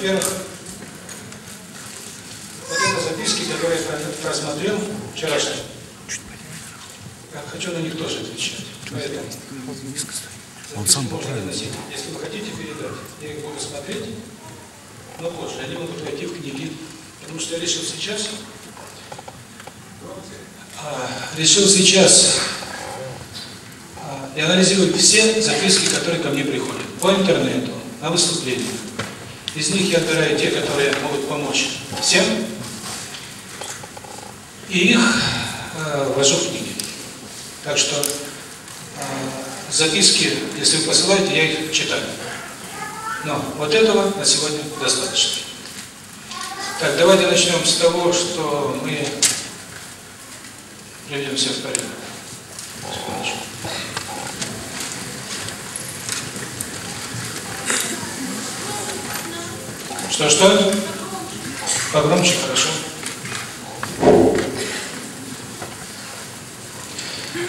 первых, вот это записки, которые я просмотрел вчера. Я хочу на них тоже отвечать. Поэтому Он сам поправил. Если вы хотите передать, я их буду смотреть, но позже. Они могут войти в книги. Потому что я решил сейчас, решил сейчас и анализировать все записки, которые ко мне приходят по интернету, на выступлениях. Из них я выбираю те, которые могут помочь всем, и их э, вожу в книги. Так что э, записки, если вы посылаете, я их читаю. Но вот этого на сегодня достаточно. Так, давайте начнем с того, что мы приведем все в порядок. Что, что? Погромче, хорошо.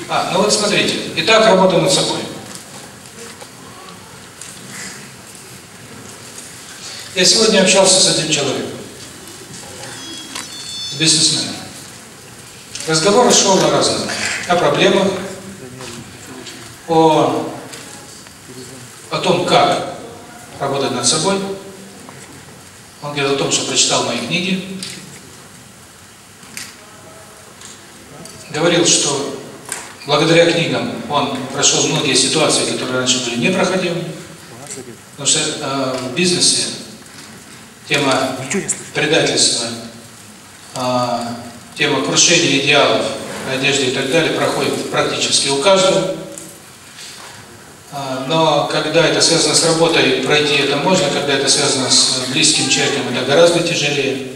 А, ну вот смотрите. Итак, работа над собой. Я сегодня общался с этим человеком, с бизнесменом. Разговор шел на разные. О проблемах, о, о том, как работать над собой, он говорит о том, что прочитал мои книги, говорил, что благодаря книгам. Он прошел многие ситуации, которые раньше были не проходил, потому что э, в бизнесе тема предательства, э, тема крушения идеалов, одежды и так далее проходит практически у каждого. Но когда это связано с работой, пройти это можно, когда это связано с близким человеком, это гораздо тяжелее.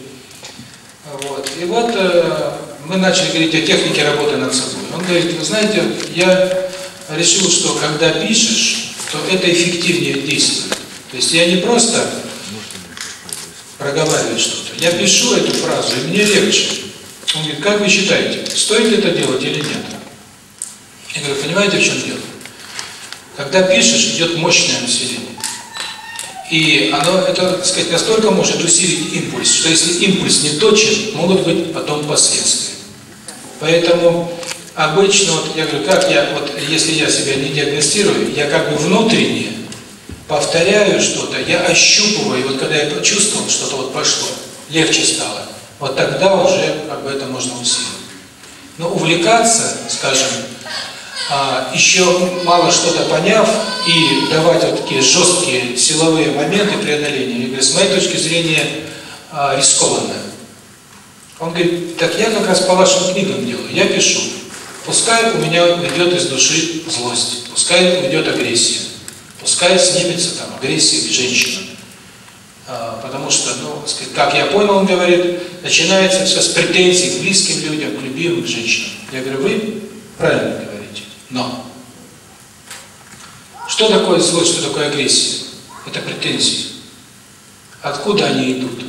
Вот. И вот э, мы начали говорить о технике работы над собой. Он говорит, вы знаете, я решил, что когда пишешь, то это эффективнее действует. То есть я не просто проговариваю что-то, я пишу эту фразу, и мне легче. Он говорит, как вы считаете, стоит это делать или нет? Я говорю, понимаете, в чем дело? Когда пишешь, идет мощное усиление. И оно, это, сказать, настолько может усилить импульс, что если импульс не точен, могут быть потом последствия. Поэтому обычно, вот я говорю, как я, вот если я себя не диагностирую, я как бы внутренне повторяю что-то, я ощупываю, и вот когда я почувствовал, что-то вот пошло, легче стало, вот тогда уже как бы это можно усилить. Но увлекаться, скажем, а, еще мало что-то поняв и давать вот такие жесткие силовые моменты преодоления, они говорят, с моей точки зрения, а, рискованно. Он говорит, так я как раз по вашим книгам делаю, я пишу. Пускай у меня уйдет из души злость, пускай уйдет агрессия, пускай снимется там агрессия к женщинам. А, потому что, ну, как я понял, он говорит, начинается все с претензий к близким людям, к любимым женщинам. Я говорю, вы правильно говорите. Но. Что такое злость, что такое агрессия? Это претензии. Откуда они идут?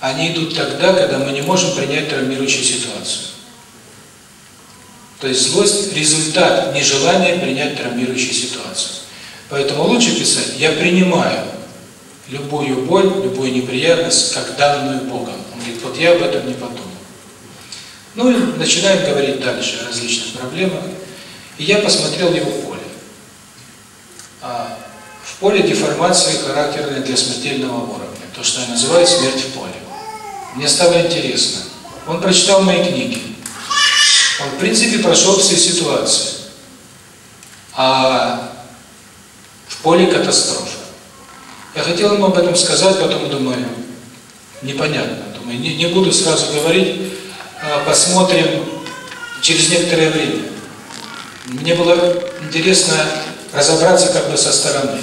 Они идут тогда, когда мы не можем принять травмирующую ситуацию. То есть злость – результат нежелания принять травмирующую ситуацию. Поэтому лучше писать «Я принимаю любую боль, любую неприятность, как данную Богом». Он говорит, вот я об этом не подумал. Ну и начинаем говорить дальше о различных проблемах. И я посмотрел его поле. А в поле деформации характерной для смертельного уровня. То, что я называю смерть в поле. Мне стало интересно. Он прочитал мои книги. Он, в принципе, прошел все ситуации. А в поле катастрофа. Я хотел ему об этом сказать, потом думаю, непонятно. Думаю, не, не буду сразу говорить, посмотрим через некоторое время. Мне было интересно разобраться как бы со стороны.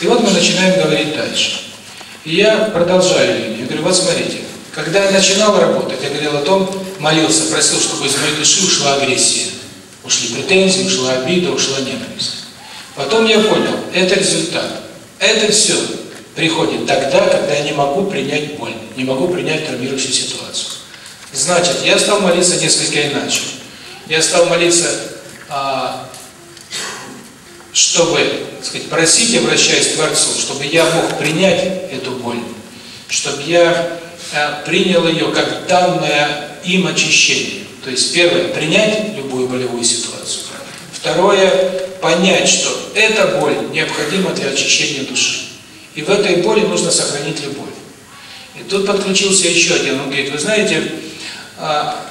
И вот мы начинаем говорить дальше. И я продолжаю линию. Я говорю, вот смотрите, когда я начинал работать, я говорил о том, молился, просил, чтобы из моей души ушла агрессия. Ушли претензии, ушла обида, ушла ненависть. Потом я понял, это результат. Это все приходит тогда, когда я не могу принять боль, не могу принять травмирующую ситуацию. Значит, я стал молиться несколько иначе. Я стал молиться, а, чтобы сказать, просить, обращаясь к Творцу, чтобы я мог принять эту боль, чтобы я э, принял ее как данное им очищение. То есть, первое, принять любую болевую ситуацию. Второе, понять, что эта боль необходима для очищения души. И в этой боли нужно сохранить любовь. И тут подключился еще один, он говорит, вы знаете, а,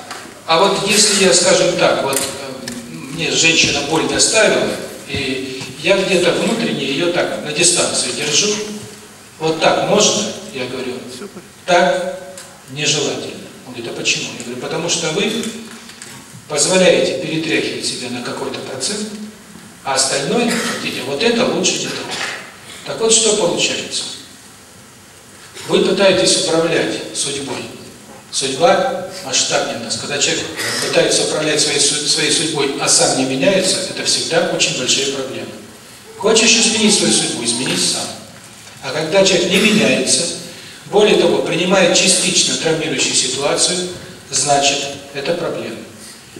а, вот если я, скажем так, вот эм, мне женщина боль доставила, и я где-то внутренне ее так на дистанции держу, вот так можно? Я говорю, так нежелательно. Он говорит, а почему? Я говорю, потому что вы позволяете перетряхивать себя на какой-то процент, а остальное хотите, вот это лучше не трогать. Так вот, что получается? Вы пытаетесь управлять судьбой, Судьба масштабненность, когда человек пытается управлять своей, своей судьбой, а сам не меняется, это всегда очень большие проблемы. Хочешь изменить свою судьбу, изменись сам. А когда человек не меняется, более того, принимает частично травмирующую ситуацию, значит, это проблема.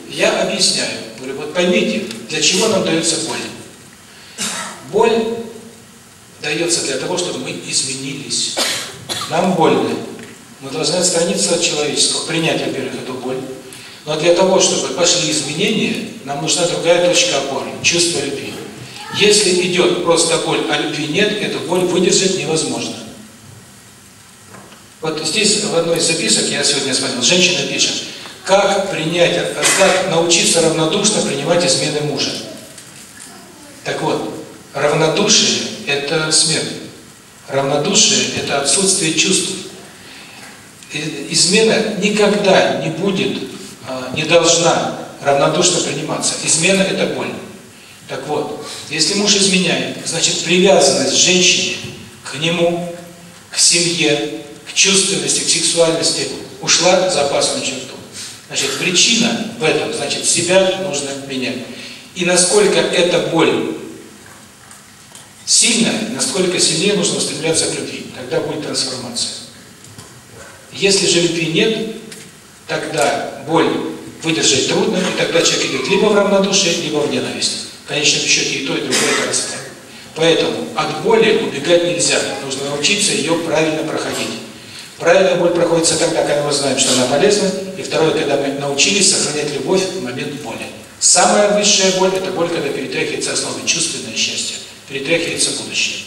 Я объясняю, говорю, вот поймите, для чего нам дается боль. Боль дается для того, чтобы мы изменились. Нам больно. Мы должны отстраниться от человеческого, принять, во-первых, эту боль. Но для того, чтобы пошли изменения, нам нужна другая точка опоры – чувство любви. Если идет просто боль, а любви нет, эту боль выдержать невозможно. Вот здесь в одной из записок, я сегодня смотрел, женщина пишет, как принять, как научиться равнодушно принимать измены мужа. Так вот, равнодушие – это смерть. Равнодушие – это отсутствие чувств. Измена никогда не будет, а, не должна равнодушно приниматься. Измена – это боль. Так вот, если муж изменяет, значит привязанность женщины к нему, к семье, к чувственности, к сексуальности ушла за опасную черту. Значит, причина в этом, значит, себя нужно менять. И насколько эта боль сильная, насколько сильнее нужно устремляться к любви, тогда будет трансформация. Если же любви нет, тогда боль выдержать трудно, и тогда человек идет либо в равнодушие, либо в ненависть. В конечном счете и то, и другое это. Поэтому от боли убегать нельзя, нужно научиться ее правильно проходить. Правильная боль проходится тогда, когда мы знаем, что она полезна, и второе, когда мы научились сохранять любовь в момент боли. Самая высшая боль – это боль, когда перетряхивается основы чувственное счастье, перетряхивается будущее.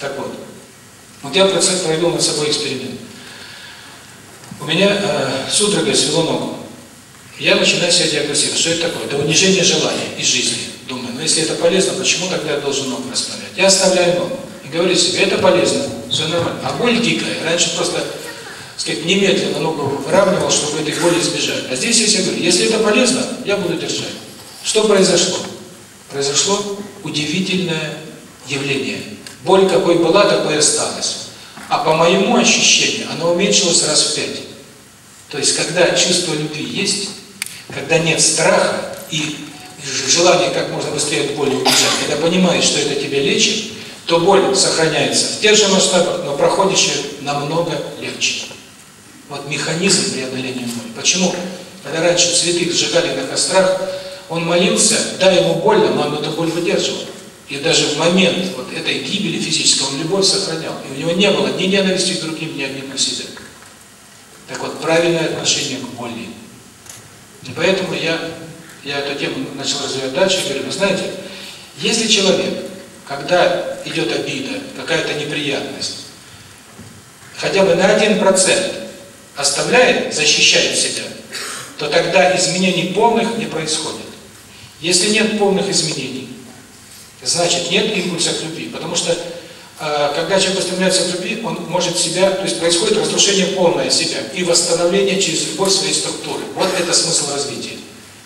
Так вот, вот я процесс провел над собой эксперимент. У меня э, судорога и свело ногу. Я начинаю себя диагностировать, что это такое? Это унижение желания и жизни. Думаю, ну если это полезно, почему тогда я должен ногу расправлять? Я оставляю ногу и говорю себе, это полезно, все нормально. А боль дикая. Раньше просто сказать, немедленно ногу выравнивал, чтобы этой боли избежать. А здесь я себе говорю, если это полезно, я буду держать. Что произошло? Произошло удивительное явление. Боль какой была, такой осталась. А по моему ощущению, она уменьшилась раз в пять. То есть, когда чувство любви есть, когда нет страха и желание как можно быстрее от боли убежать, когда понимаешь, что это тебя лечит, то боль сохраняется в тех же масштабах, но проходишь намного легче. Вот механизм преодоления боли. Почему? Когда раньше цветы сжигали на кострах, он молился, да, ему больно, а но он эту боль выдерживал. И даже в момент вот этой гибели физической он любовь сохранял. И у него не было ни ненависти к другим, ни обиды к. Так вот, правильное отношение к боли. И поэтому я, я эту тему начал развивать дальше, говорю, вы знаете, если человек, когда идет обида, какая-то неприятность, хотя бы на один процент оставляет, защищает себя, то тогда изменений полных не происходит. Если нет полных изменений, значит нет импульса к любви, потому что когда человек устремляется к любви, он может себя, то есть происходит разрушение полное себя и восстановление через любовь своей структуры. Вот это смысл развития.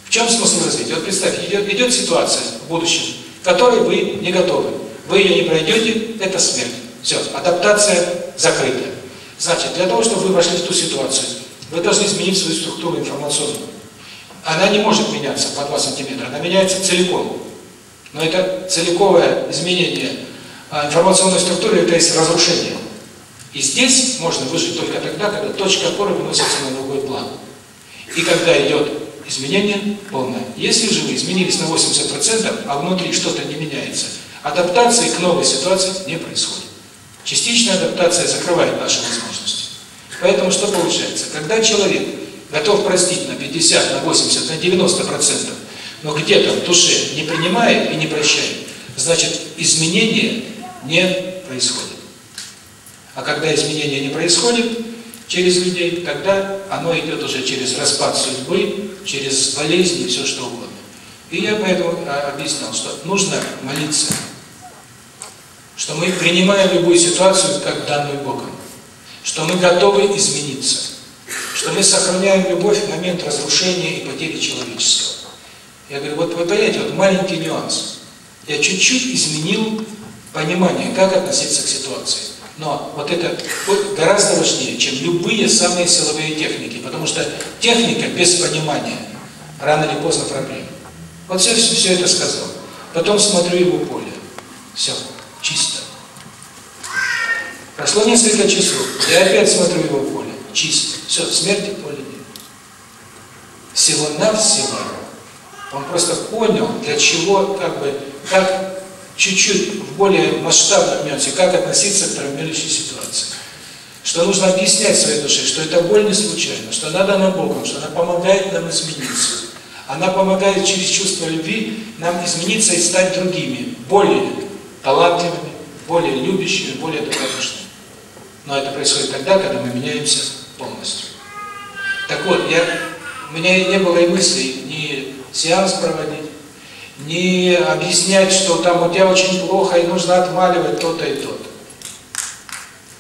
В чем смысл развития? Вот представьте, идет, идет ситуация в будущем, к которой вы не готовы. Вы ее не пройдете, это смерть. Все, адаптация закрыта. Значит, для того, чтобы вы вошли в ту ситуацию, вы должны изменить свою структуру информационную. Она не может меняться по 2 сантиметра, она меняется целиком. Но это целиковое изменение информационной структуре, это есть разрушение. И здесь можно выжить только тогда, когда точка опоры выносится на другой план. И когда идет изменение полное. Если же вы изменились на 80%, а внутри что-то не меняется, адаптации к новой ситуации не происходит. Частичная адаптация закрывает наши возможности. Поэтому что получается? Когда человек готов простить на 50, на 80, на 90%, но где-то в душе не принимает и не прощает, значит изменение не происходит. А когда изменения не происходят через людей, тогда оно идет уже через распад судьбы, через болезни, все что угодно. И я поэтому объяснял, что нужно молиться, что мы принимаем любую ситуацию как данную Богом, что мы готовы измениться, что мы сохраняем любовь в момент разрушения и потери человеческого. Я говорю, вот вы понимаете, вот маленький нюанс. Я чуть-чуть изменил понимание, как относиться к ситуации. Но вот это гораздо важнее, чем любые самые силовые техники, потому что техника без понимания рано или поздно проблема. Вот все, все, все это сказал. Потом смотрю его поле. Все, чисто. Прошло несколько часов, я опять смотрю его поле. Чисто. Все, смерти поле нет. Всего-навсего он просто понял, для чего, как бы, как чуть-чуть в более масштабном нюансе, как относиться к травмирующей ситуации. Что нужно объяснять своей душе, что это боль не случайно, что надо она Богом, что она помогает нам измениться. Она помогает через чувство любви нам измениться и стать другими, более талантливыми, более любящими, более добродушными. Но это происходит тогда, когда мы меняемся полностью. Так вот, я, у меня не было и мыслей ни сеанс проводить, не объяснять, что там у тебя очень плохо и нужно отмаливать то-то и то-то.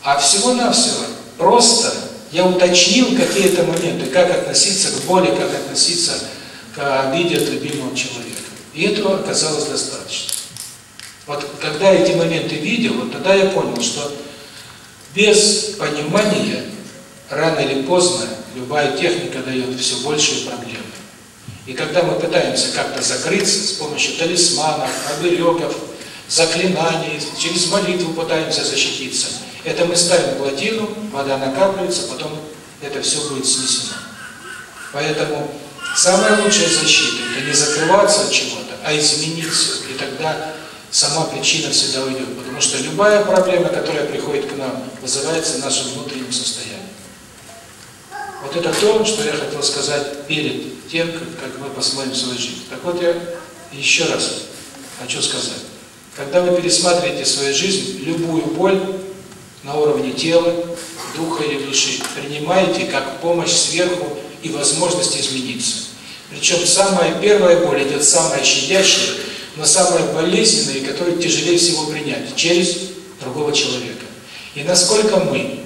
А всего-навсего просто я уточнил какие-то моменты, как относиться к боли, как относиться к обиде от любимого человека. И этого оказалось достаточно. Вот когда эти моменты видел, вот тогда я понял, что без понимания рано или поздно любая техника дает все большие проблемы. И когда мы пытаемся как-то закрыться с помощью талисманов, оберегов, заклинаний, через молитву пытаемся защититься, это мы ставим плотину, вода накапливается, потом это все будет снесено. Поэтому самая лучшая защита – это не закрываться от чего-то, а измениться. И тогда сама причина всегда уйдет. Потому что любая проблема, которая приходит к нам, вызывается нашим внутренним состоянием. Вот это то, что я хотел сказать перед тем, как, мы посылаем свою жизнь. Так вот я еще раз хочу сказать. Когда вы пересматриваете свою жизнь, любую боль на уровне тела, духа или души, принимаете как помощь сверху и возможность измениться. Причем самая первая боль идет самая щадящая, но самая болезненная, и которую тяжелее всего принять через другого человека. И насколько мы,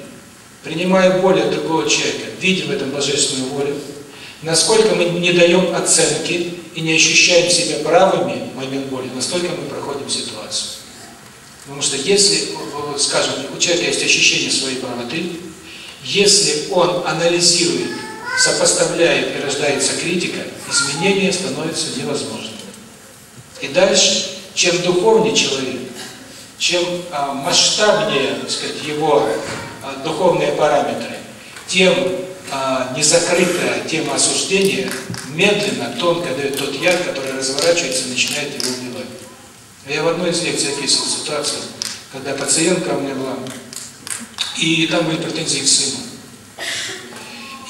принимая боль от другого человека, видим в этом божественную волю, насколько мы не даем оценки и не ощущаем себя правыми в момент боли, настолько мы проходим ситуацию. Потому что если, скажем, у человека есть ощущение своей правоты, если он анализирует, сопоставляет и рождается критика, изменения становятся невозможными. И дальше, чем духовнее человек, чем масштабнее сказать, его духовные параметры, тем незакрытая тема осуждения медленно, тонко дает тот яд, который разворачивается и начинает его убивать. Я в одной из лекций описывал ситуацию, когда пациентка у меня была, и там были претензии к сыну.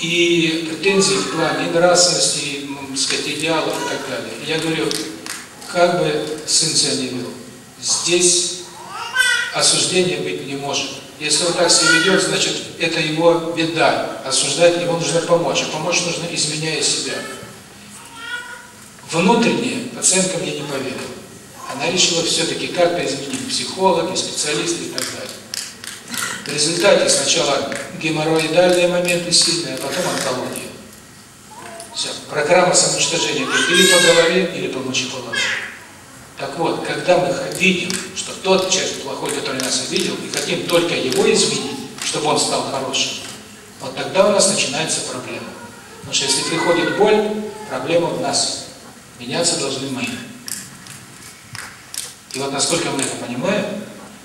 И претензии в плане и нравственности, и, сказать, идеалов и так далее. Я говорю, как бы сын себя не вел, здесь осуждение быть не может. Если он так себя ведет, значит, это его беда. Осуждать его нужно помочь, а помочь нужно изменяя себя. Внутренне пациентка мне не поверила. Она решила все-таки как-то изменить психолог, и специалист и так далее. В результате сначала геморроидальные моменты сильные, а потом онкология. Все. Программа самоуничтожения или по голове, или по мочеполовому. Так вот, когда мы видим, что тот человек плохой, который нас обидел, и хотим только его изменить, чтобы он стал хорошим, вот тогда у нас начинается проблема. Потому что если приходит боль, проблема в нас. Меняться должны мы. И вот насколько мы это понимаем,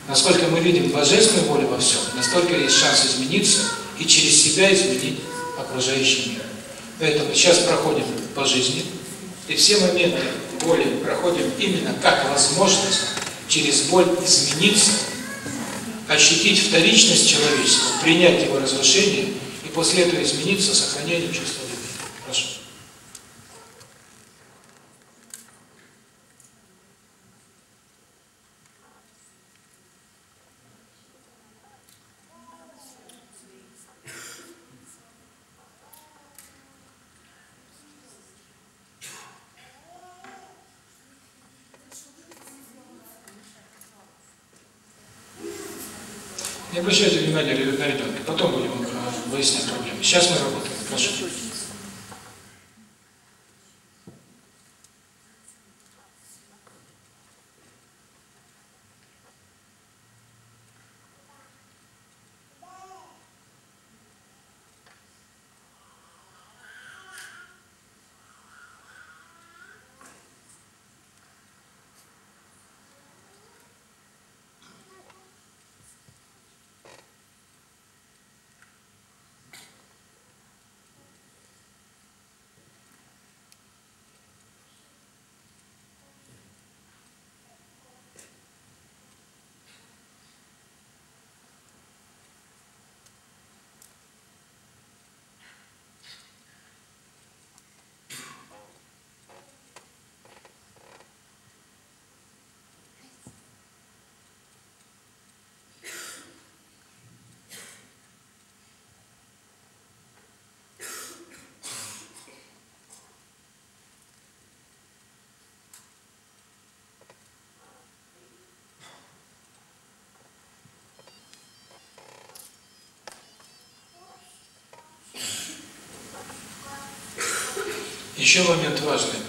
насколько мы видим божественную волю во всем, настолько есть шанс измениться и через себя изменить окружающий мир. Поэтому сейчас проходим по жизни, и все моменты болью проходим именно как возможность через боль измениться, ощутить вторичность человечества, принять его разрушение и после этого измениться сохранением чувства. далее. Потом будем выяснять проблемы. Сейчас мы работаем. Прошу. Еще момент важный.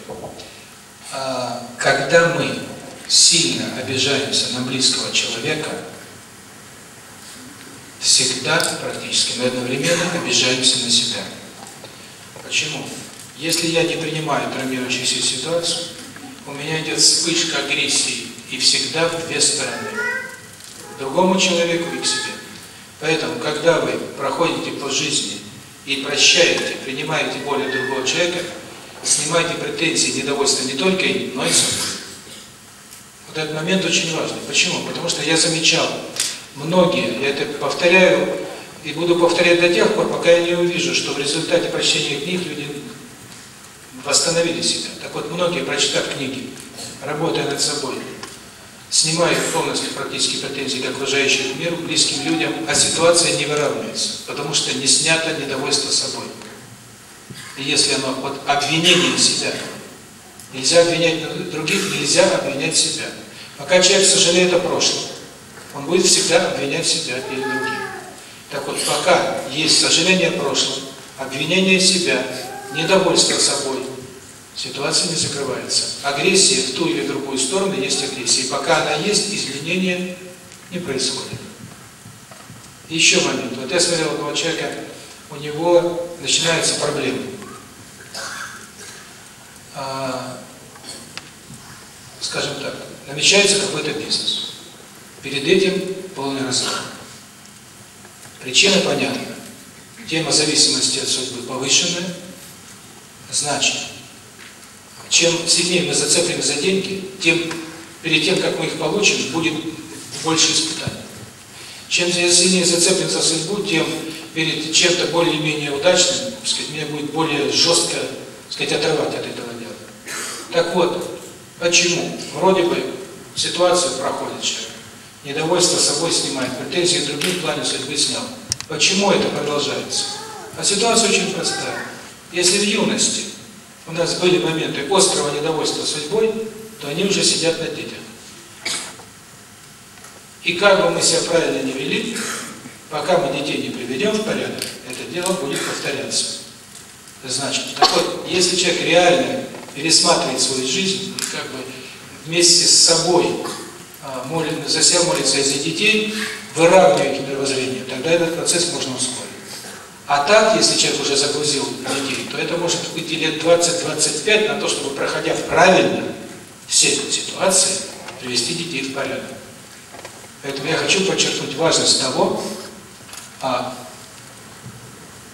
Когда мы сильно обижаемся на близкого человека, всегда практически, мы одновременно обижаемся на себя. Почему? Если я не принимаю травмирующуюся ситуацию, у меня идет вспышка агрессии, и всегда в две стороны. К другому человеку и к себе. Поэтому, когда вы проходите по жизни и прощаете, принимаете боль другого человека, снимайте претензии недовольство не только им, но и собой. Вот этот момент очень важный. Почему? Потому что я замечал, многие, я это повторяю и буду повторять до тех пор, пока я не увижу, что в результате прочтения книг люди восстановили себя. Так вот, многие, прочитав книги, работая над собой, снимая полностью практически претензии к окружающему миру, близким людям, а ситуация не выравнивается, потому что не снято недовольство собой если оно под обвинением себя. Нельзя обвинять других, нельзя обвинять себя. Пока человек сожалеет о прошлом, он будет всегда обвинять себя перед другим. Так вот, пока есть сожаление о прошлом, обвинение себя, недовольство собой, ситуация не закрывается. Агрессия в ту или другую сторону есть агрессия. И пока она есть, изменения не происходит. Еще момент. Вот я смотрел одного человека, у него начинаются проблемы скажем так, намечается какой-то бизнес. Перед этим полный разрыв. Причина понятна. Тема зависимости от судьбы повышенная. Значит, чем сильнее мы зацеплим за деньги, тем перед тем, как мы их получим, будет больше испытаний. Чем сильнее зацеплен за судьбу, тем перед чем-то более-менее удачным, так сказать, меня будет более жестко сказать, отрывать от этого так вот, почему? Вроде бы ситуация проходит человек. Недовольство собой снимает, претензии другим плане судьбы снял. Почему это продолжается? А ситуация очень простая. Если в юности у нас были моменты острого недовольства судьбой, то они уже сидят на детях. И как бы мы себя правильно не вели, пока мы детей не приведем в порядок, это дело будет повторяться. Значит, так вот, если человек реально Пересматривает свою жизнь, как бы вместе с собой а, молит, за себя молится и за детей, выравнивает мировоззрение, тогда этот процесс можно ускорить. А так, если человек уже загрузил детей, то это может быть и лет 20-25 на то, чтобы, проходя правильно все эти ситуации, привести детей в порядок. Поэтому я хочу подчеркнуть важность того, а,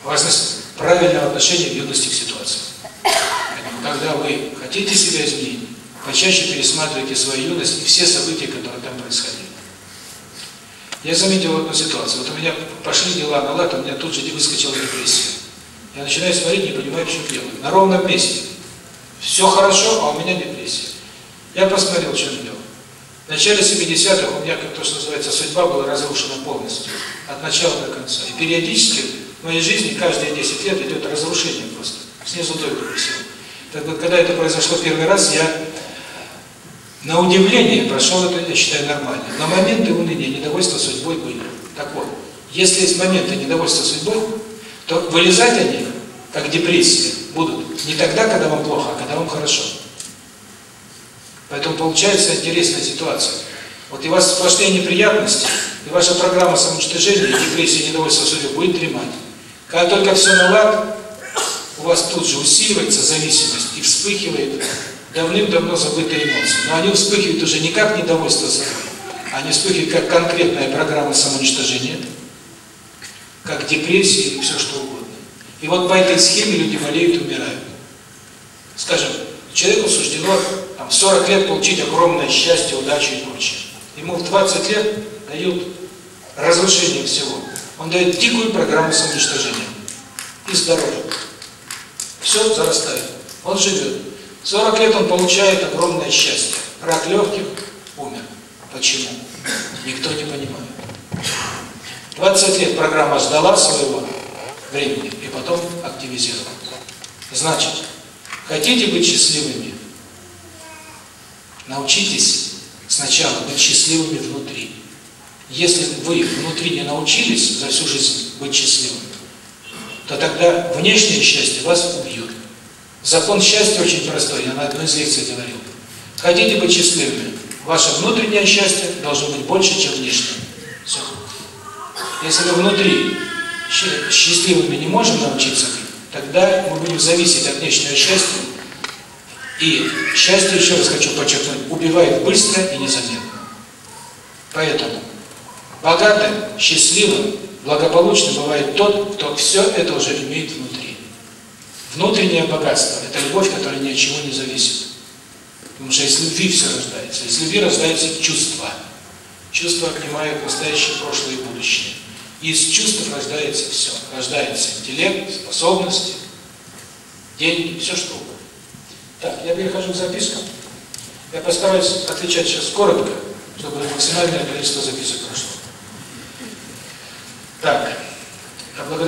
важность правильного отношения в юности к ситуации когда вы хотите себя изменить, почаще пересматривайте свою юность и все события, которые там происходили. Я заметил одну ситуацию. Вот у меня пошли дела на лад, у меня тут же выскочила депрессия. Я начинаю смотреть, не понимаю, что делаю. На ровном месте. Все хорошо, а у меня депрессия. Я посмотрел, что делал. В начале 70-х у меня, как то, что называется, судьба была разрушена полностью. От начала до конца. И периодически в моей жизни каждые 10 лет идет разрушение просто. Снизу только всего. Так вот, когда это произошло первый раз, я на удивление прошел это, я считаю, нормально. На моменты уныния, недовольства судьбой были. Так вот, если есть моменты недовольства судьбой, то вылезать они, как депрессия, будут не тогда, когда вам плохо, а когда вам хорошо. Поэтому получается интересная ситуация. Вот и у вас сплошные неприятности, и ваша программа самоуничтожения, депрессия, недовольство судьбой будет дремать. Когда только все на лад, у вас тут же усиливается зависимость и вспыхивает давным-давно забытые эмоции. Но они вспыхивают уже не как недовольство собой, а они вспыхивают как конкретная программа самоуничтожения, как депрессия и все что угодно. И вот по этой схеме люди болеют и умирают. Скажем, человеку суждено там, 40 лет получить огромное счастье, удачу и прочее. Ему в 20 лет дают разрушение всего. Он дает дикую программу самоуничтожения. И здоровья все зарастает. Он живет. 40 лет он получает огромное счастье. Рак легких умер. Почему? Никто не понимает. 20 лет программа сдала своего времени и потом активизировала. Значит, хотите быть счастливыми? Научитесь сначала быть счастливыми внутри. Если вы внутри не научились за всю жизнь быть счастливыми, то тогда внешнее счастье вас убьет. Закон счастья очень простой, я на одной из лекций говорил. Хотите быть счастливыми, ваше внутреннее счастье должно быть больше, чем внешнее. Все. Если мы внутри счастливыми не можем научиться быть, тогда мы будем зависеть от внешнего счастья. И счастье, еще раз хочу подчеркнуть, убивает быстро и незаметно. Поэтому богатым, счастливым, благополучным бывает тот, кто все это уже имеет внутри. Внутреннее богатство – это любовь, которая ни от чего не зависит. Потому что из любви все рождается. Из любви рождаются чувства. Чувства обнимают настоящее, прошлое и будущее. Из чувств рождается все. Рождается интеллект, способности, деньги, все что угодно. Так, я перехожу к запискам. Я постараюсь отвечать сейчас коротко, чтобы максимальное количество записок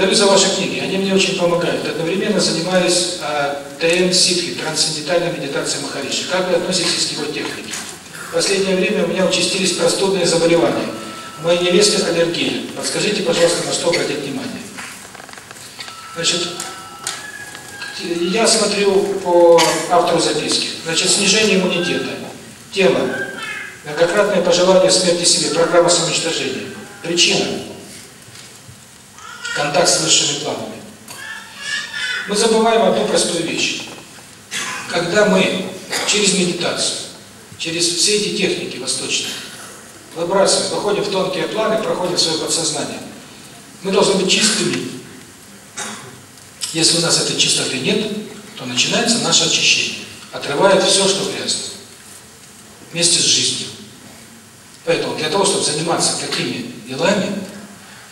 благодарю за ваши книги. Они мне очень помогают. Одновременно занимаюсь ТМ Ситхи, трансцендентальной медитацией Махариши. Как вы относитесь к его технике? В последнее время у меня участились простудные заболевания. У моей невесты аллергия. Подскажите, пожалуйста, на что обратить внимание. Значит, я смотрю по автору записки. Значит, снижение иммунитета. Тема: Многократное пожелание смерти себе. Программа самоуничтожения. Причина контакт с высшими планами. Мы забываем одну простую вещь. Когда мы через медитацию, через все эти техники восточные, выбрасываем, выходим в тонкие планы, проходим свое подсознание, мы должны быть чистыми. Если у нас этой чистоты нет, то начинается наше очищение. Отрывает все, что грязно. Вместе с жизнью. Поэтому для того, чтобы заниматься такими делами,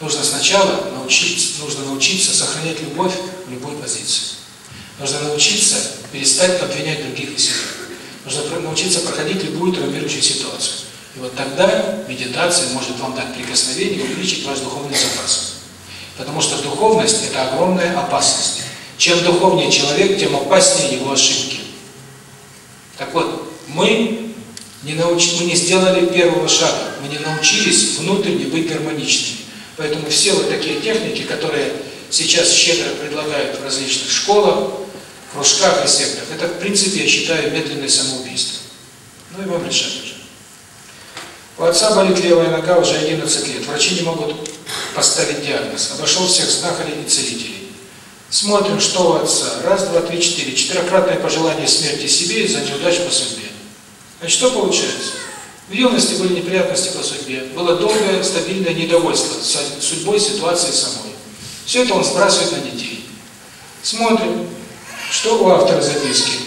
нужно сначала научиться, нужно научиться сохранять любовь в любой позиции. Нужно научиться перестать обвинять других и себя. Нужно научиться проходить любую травмирующую ситуацию. И вот тогда медитация может вам дать прикосновение увеличить ваш духовный запас. Потому что духовность – это огромная опасность. Чем духовнее человек, тем опаснее его ошибки. Так вот, мы не, науч... мы не сделали первого шага, мы не научились внутренне быть гармоничными. Поэтому все вот такие техники, которые сейчас щедро предлагают в различных школах, кружках и сектах, это в принципе, я считаю, медленное самоубийство. Ну и вам решать уже. У отца болит левая нога уже 11 лет. Врачи не могут поставить диагноз. Обошел всех знахарей и целителей. Смотрим, что у отца. Раз, два, три, четыре. Четырехкратное пожелание смерти себе и за неудач по судьбе. А что получается? В юности были неприятности по судьбе, было долгое стабильное недовольство судьбой, ситуацией самой. Все это он сбрасывает на детей. Смотрим, что у автора записки.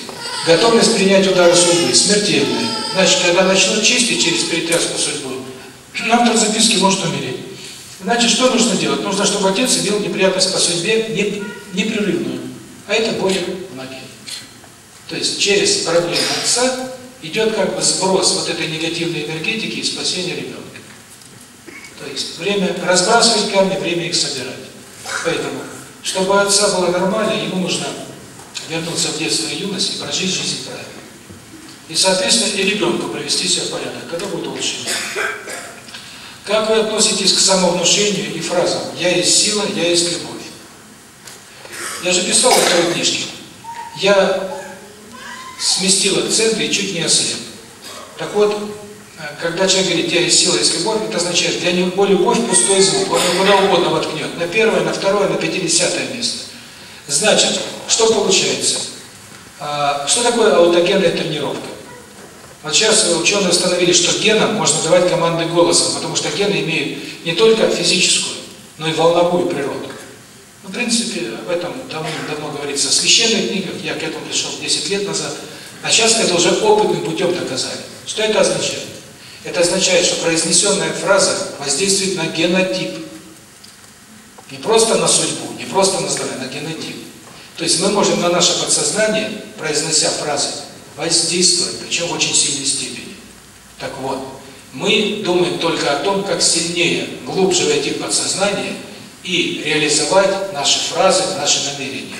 Готовность принять удары судьбы смертельная. Значит, когда начнут чистить через перетряску судьбы, автор записки может умереть. Значит, что нужно делать? Нужно, чтобы отец имел неприятность по судьбе непрерывную. А это более многие. То есть через проблемы отца идет как бы сброс вот этой негативной энергетики и спасение ребенка. То есть время разбрасывать камни, время их собирать. Поэтому, чтобы отца было нормально, ему нужно вернуться в детство и юность и прожить жизнь правильно. И, соответственно, и ребенку провести себя в порядок, это будет лучше. Как вы относитесь к самовнушению и фразам «Я есть сила, я есть любовь»? Я же писал в той книжке. Я сместила центр и чуть не ослеп. Так вот, э, когда человек говорит, я из силы, из любовь, это означает, для него любовь – пустой звук, он его куда угодно воткнет, на первое, на второе, на пятидесятое место. Значит, что получается? А, что такое аутогенная тренировка? Вот сейчас ученые установили, что генам можно давать команды голосом, потому что гены имеют не только физическую, но и волновую природу. В принципе, об этом давно-давно говорится в священных книгах, я к этому пришел 10 лет назад, а сейчас это уже опытным путем доказали. Что это означает? Это означает, что произнесенная фраза воздействует на генотип. Не просто на судьбу, не просто на здоровье, на генотип. То есть мы можем на наше подсознание, произнося фразы, воздействовать, причем в очень сильной степени. Так вот, мы думаем только о том, как сильнее, глубже войти в подсознание – и реализовать наши фразы, наши намерения.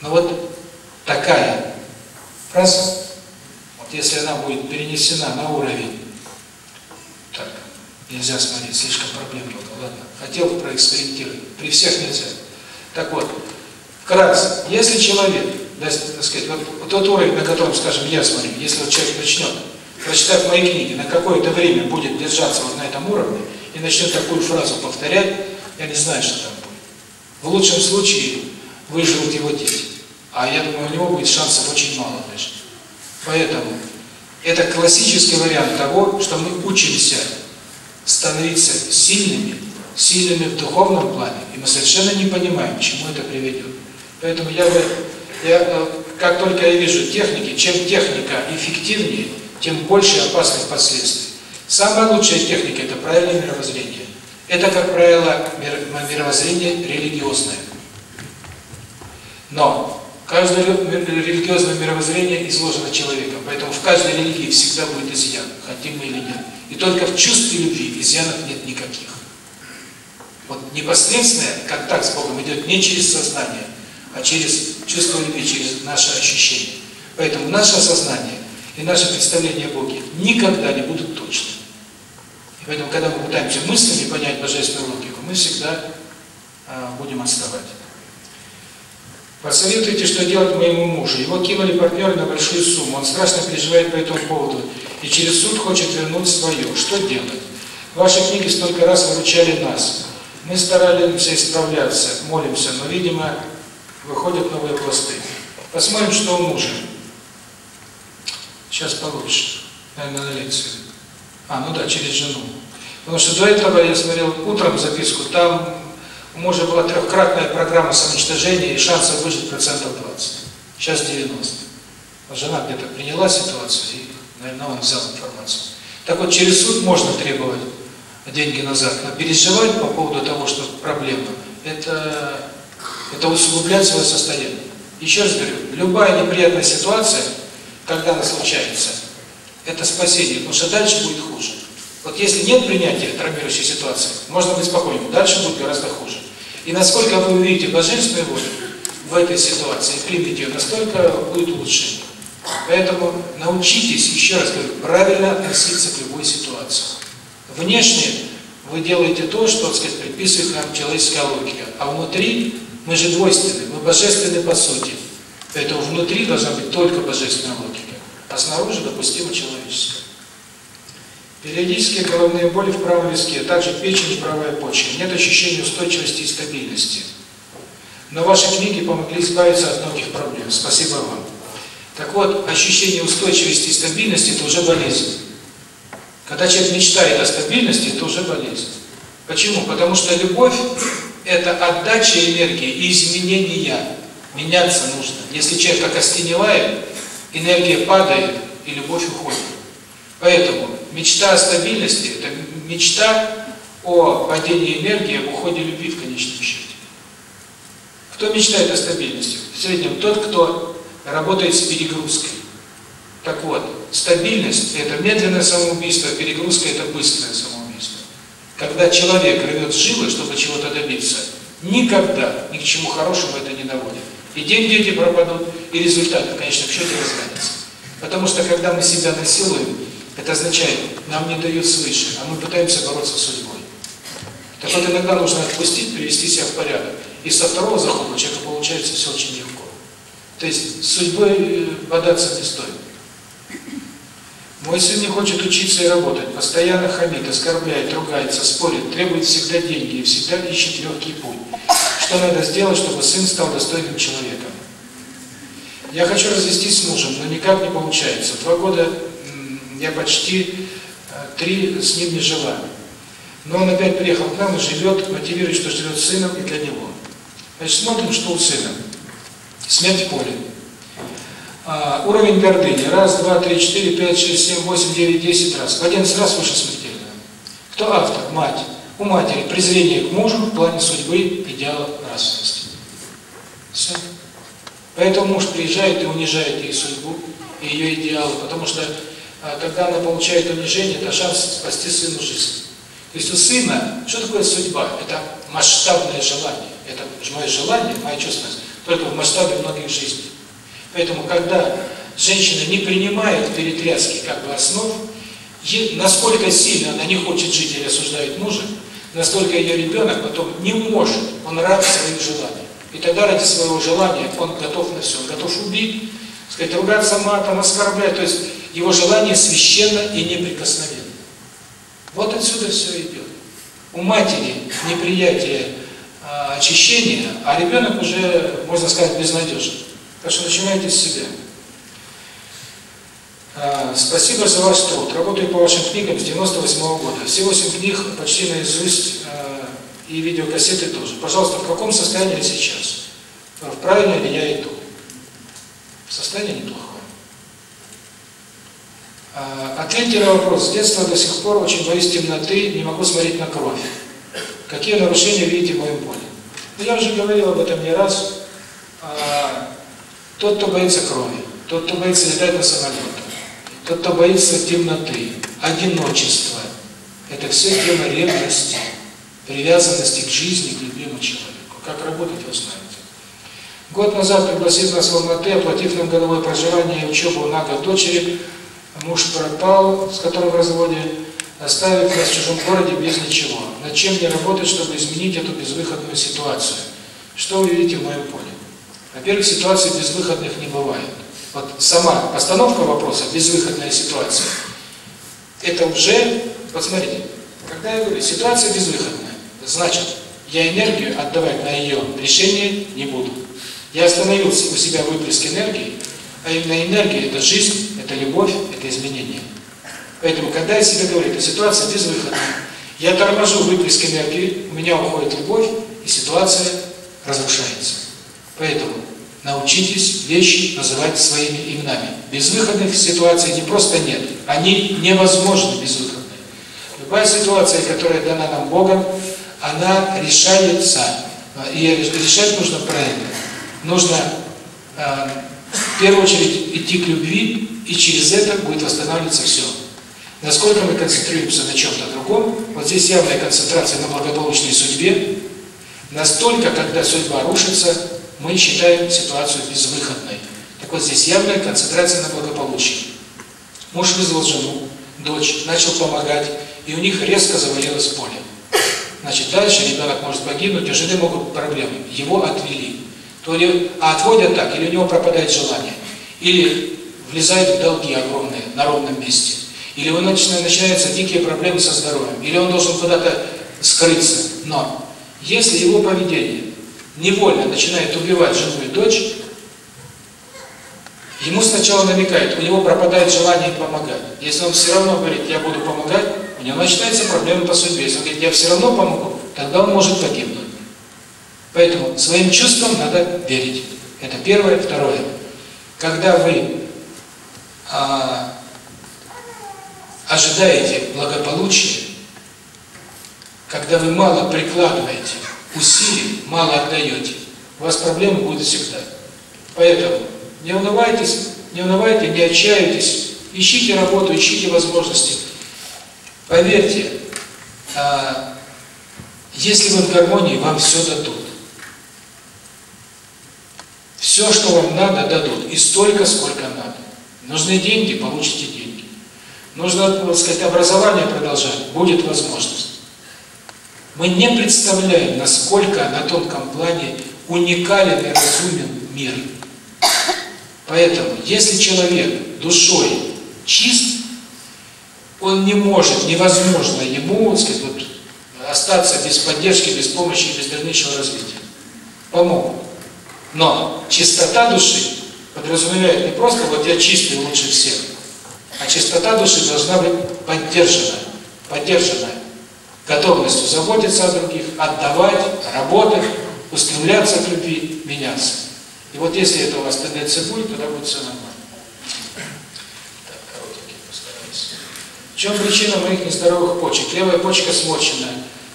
Но вот такая фраза, вот если она будет перенесена на уровень, так, нельзя смотреть, слишком проблем много, ладно, хотел проэкспериментировать, при всех нельзя. Так вот, вкратце, если человек, да, так сказать, вот, вот тот уровень, на котором, скажем, я смотрю, если вот человек начнет прочитав мои книги, на какое-то время будет держаться вот на этом уровне и начнет такую фразу повторять, я не знаю, что там будет. В лучшем случае выживут его дети. А я думаю, у него будет шансов очень мало даже. Поэтому это классический вариант того, что мы учимся становиться сильными, сильными в духовном плане, и мы совершенно не понимаем, к чему это приведет. Поэтому я бы, я, э, как только я вижу техники, чем техника эффективнее, тем больше опасных последствий. Самая лучшая техника – это правильное мировоззрение. Это, как правило, мировоззрение религиозное. Но каждое религиозное мировоззрение изложено человеком, поэтому в каждой религии всегда будет изъян, хотим мы или нет. И только в чувстве любви изъянов нет никаких. Вот непосредственное контакт с Богом идет не через сознание, а через чувство любви, через наше ощущение. Поэтому наше сознание и наши представления о Боге никогда не будут точны. И поэтому, когда мы пытаемся мыслями понять божественную логику, мы всегда э, будем отставать. Посоветуйте, что делать моему мужу. Его кинули партнеры на большую сумму. Он страшно переживает по этому поводу и через суд хочет вернуть свое. Что делать? Ваши книги столько раз выручали нас. Мы стараемся исправляться, молимся, но, видимо, выходят новые пласты. Посмотрим, что у мужа сейчас получше, наверное, на лекцию. А, ну да, через жену. Потому что до этого я смотрел утром записку, там уже была трехкратная программа самоуничтожения и шансов выжить процентов 20. Сейчас 90. А жена где-то приняла ситуацию и, наверное, он взял информацию. Так вот, через суд можно требовать деньги назад, но переживать по поводу того, что проблема, это, это усугублять свое состояние. Еще раз говорю, любая неприятная ситуация – когда она случается, это спасение, потому что дальше будет хуже. Вот если нет принятия травмирующей ситуации, можно быть спокойным, дальше будет гораздо хуже. И насколько вы увидите божественную волю в этой ситуации, примите ее, настолько будет улучшение. Поэтому научитесь, еще раз говорю, правильно относиться к любой ситуации. Внешне вы делаете то, что, так сказать, предписывает нам человеческая логика, а внутри мы же двойственны, мы божественны по сути. Поэтому внутри должна быть только божественная логика а снаружи допустимо человеческое. Периодические головные боли в правом виске, а также печень и правая почка. Нет ощущения устойчивости и стабильности. Но ваши книги помогли избавиться от многих проблем. Спасибо вам. Так вот, ощущение устойчивости и стабильности – это уже болезнь. Когда человек мечтает о стабильности, это уже болезнь. Почему? Потому что любовь – это отдача энергии и изменения. Меняться нужно. Если человек окостеневает – энергия падает и любовь уходит. Поэтому мечта о стабильности – это мечта о падении энергии, об уходе любви в конечном счете. Кто мечтает о стабильности? В среднем тот, кто работает с перегрузкой. Так вот, стабильность – это медленное самоубийство, перегрузка – это быстрое самоубийство. Когда человек рвет жилы, чтобы чего-то добиться, никогда ни к чему хорошему это не доводит. И деньги эти пропадут, и результат, конечно, в счете разнятся. Потому что, когда мы себя насилуем, это означает, нам не дают свыше, а мы пытаемся бороться с судьбой. Так вот, иногда нужно отпустить, привести себя в порядок. И со второго захода человека получается все очень легко. То есть, с судьбой бодаться не стоит. Мой сын не хочет учиться и работать, постоянно хамит, оскорбляет, ругается, спорит, требует всегда деньги и всегда ищет легкий путь. Что надо сделать, чтобы сын стал достойным человеком? Я хочу развестись с мужем, но никак не получается. Два года я почти э, три с ним не жила. Но он опять приехал к нам и живет, мотивирует, что живет с сыном и для него. Значит, смотрим, что у сына. Смерть поле. А, уровень гордыни. Раз, два, три, четыре, пять, шесть, семь, восемь, девять, десять раз. В одиннадцать раз выше смертельного. Кто автор? Мать. У матери презрение к мужу в плане судьбы, идеала, нравственности. Все. Поэтому муж приезжает и унижает ей судьбу, и ее идеалы, потому что а, когда она получает унижение, это шанс спасти сыну жизнь. То есть у сына, что такое судьба? Это масштабное желание, это мое желание, моя чувственность, только в масштабе многих жизней. Поэтому, когда женщина не принимает перетряски как бы основ, насколько сильно она не хочет жить или осуждает мужа, настолько ее ребенок потом не может, он раб своим желаниям. И тогда ради своего желания он готов на все, готов убить, сказать, ругаться матом, оскорблять. То есть его желание священно и неприкосновенно. Вот отсюда все идет. У матери неприятие а, очищения, а ребенок уже, можно сказать, безнадежен. Так что начинайте с себя. Спасибо за ваш труд. Работаю по вашим книгам с 98 -го года. Все 8 книг почти наизусть и видеокассеты тоже. Пожалуйста, в каком состоянии вы сейчас? А Правильно ли я иду? В состоянии неплохое. А, ответьте на вопрос. С детства до сих пор очень боюсь темноты, не могу смотреть на кровь. Какие нарушения видите в моем поле? Ну, я уже говорил об этом не раз. А, тот, кто боится крови, тот, кто боится летать на самолете, тот, кто боится темноты, одиночества, это все тема ревности привязанности к жизни, к любимому человеку. Как работать, вы знаете. Год назад пригласив нас в Алматы, оплатив нам годовое проживание и учебу на год дочери, муж пропал, с которым в разводе, оставив нас в чужом городе без ничего. Над чем мне работать, чтобы изменить эту безвыходную ситуацию? Что вы видите в моем поле? Во-первых, ситуации безвыходных не бывает. Вот сама постановка вопроса «безвыходная ситуация» – это уже, посмотрите, когда я говорю, ситуация безвыходная, Значит, я энергию отдавать на ее решение не буду. Я остановился у себя выплеск энергии, а именно энергия – это жизнь, это любовь, это изменение. Поэтому, когда я себе говорю, это ситуация без выхода, я торможу выплеск энергии, у меня уходит любовь, и ситуация разрушается. Поэтому научитесь вещи называть своими именами. Безвыходных ситуаций не просто нет, они невозможны безвыходные. Любая ситуация, которая дана нам Богом, она решается. И решать нужно правильно. Нужно э, в первую очередь идти к любви, и через это будет восстанавливаться все. Насколько мы концентрируемся на чем-то другом, вот здесь явная концентрация на благополучной судьбе, настолько, когда судьба рушится, мы считаем ситуацию безвыходной. Так вот здесь явная концентрация на благополучии. Муж вызвал жену, дочь, начал помогать, и у них резко завалилось поле. Значит, дальше ребенок может погибнуть, и жены могут проблемы. Его отвели. То ли отводят так, или у него пропадает желание, или влезает в долги огромные на ровном месте, или у него начинаются дикие проблемы со здоровьем, или он должен куда-то скрыться. Но если его поведение невольно начинает убивать жену и дочь, ему сначала намекает, у него пропадает желание помогать. Если он все равно говорит, я буду помогать, у него начинается проблема по судьбе. Если он говорит, я все равно помогу, тогда он может погибнуть. Поэтому своим чувствам надо верить. Это первое. Второе. Когда вы а, ожидаете благополучия, когда вы мало прикладываете усилий, мало отдаете, у вас проблемы будут всегда. Поэтому не унывайтесь, не унывайте, не отчаивайтесь, ищите работу, ищите возможности, Поверьте, а, если вы в гармонии, вам все дадут. Все, что вам надо, дадут. И столько, сколько надо. Нужны деньги, получите деньги. Нужно, так сказать, образование продолжать, будет возможность. Мы не представляем, насколько на тонком плане уникален и разумен мир. Поэтому, если человек душой чист, он не может, невозможно ему сказать, вот, остаться без поддержки, без помощи, без дальнейшего развития. Помог. Но чистота души подразумевает не просто вот я чистый лучше всех, а чистота души должна быть поддержана, поддержана готовностью заботиться о других, отдавать, работать, устремляться к любви, меняться. И вот если это у вас тенденция будет, тогда будет все нормально. чем причина моих нездоровых почек? Левая почка смоченная,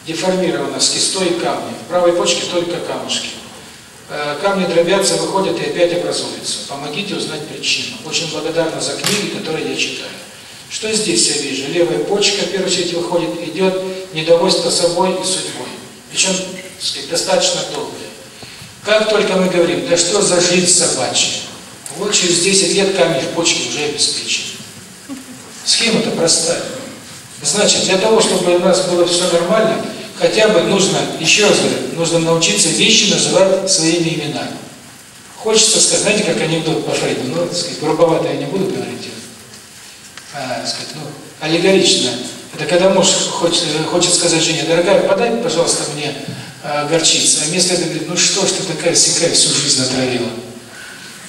деформирована, с кистой и камнем. В правой почке только камушки. Камни дробятся, выходят и опять образуются. Помогите узнать причину. Очень благодарна за книги, которые я читаю. Что здесь я вижу? Левая почка, в первую очередь, выходит, идет недовольство собой и судьбой. Причем, сказать, достаточно долгое. Как только мы говорим, да что за жизнь собачья? Вот через 10 лет камни в почке уже обеспечены. Схема-то простая. Значит, для того, чтобы у нас было все нормально, хотя бы нужно, еще раз говорю, нужно научиться вещи называть своими именами. Хочется сказать, знаете, как анекдот по Фрейду, ну, так сказать, грубовато я не буду говорить, а, сказать, ну, аллегорично. Это когда муж хочет, хочет сказать жене, дорогая, подай, пожалуйста, мне а, горчицу. А вместо этого говорит, ну что ж ты такая сякая всю жизнь натравила.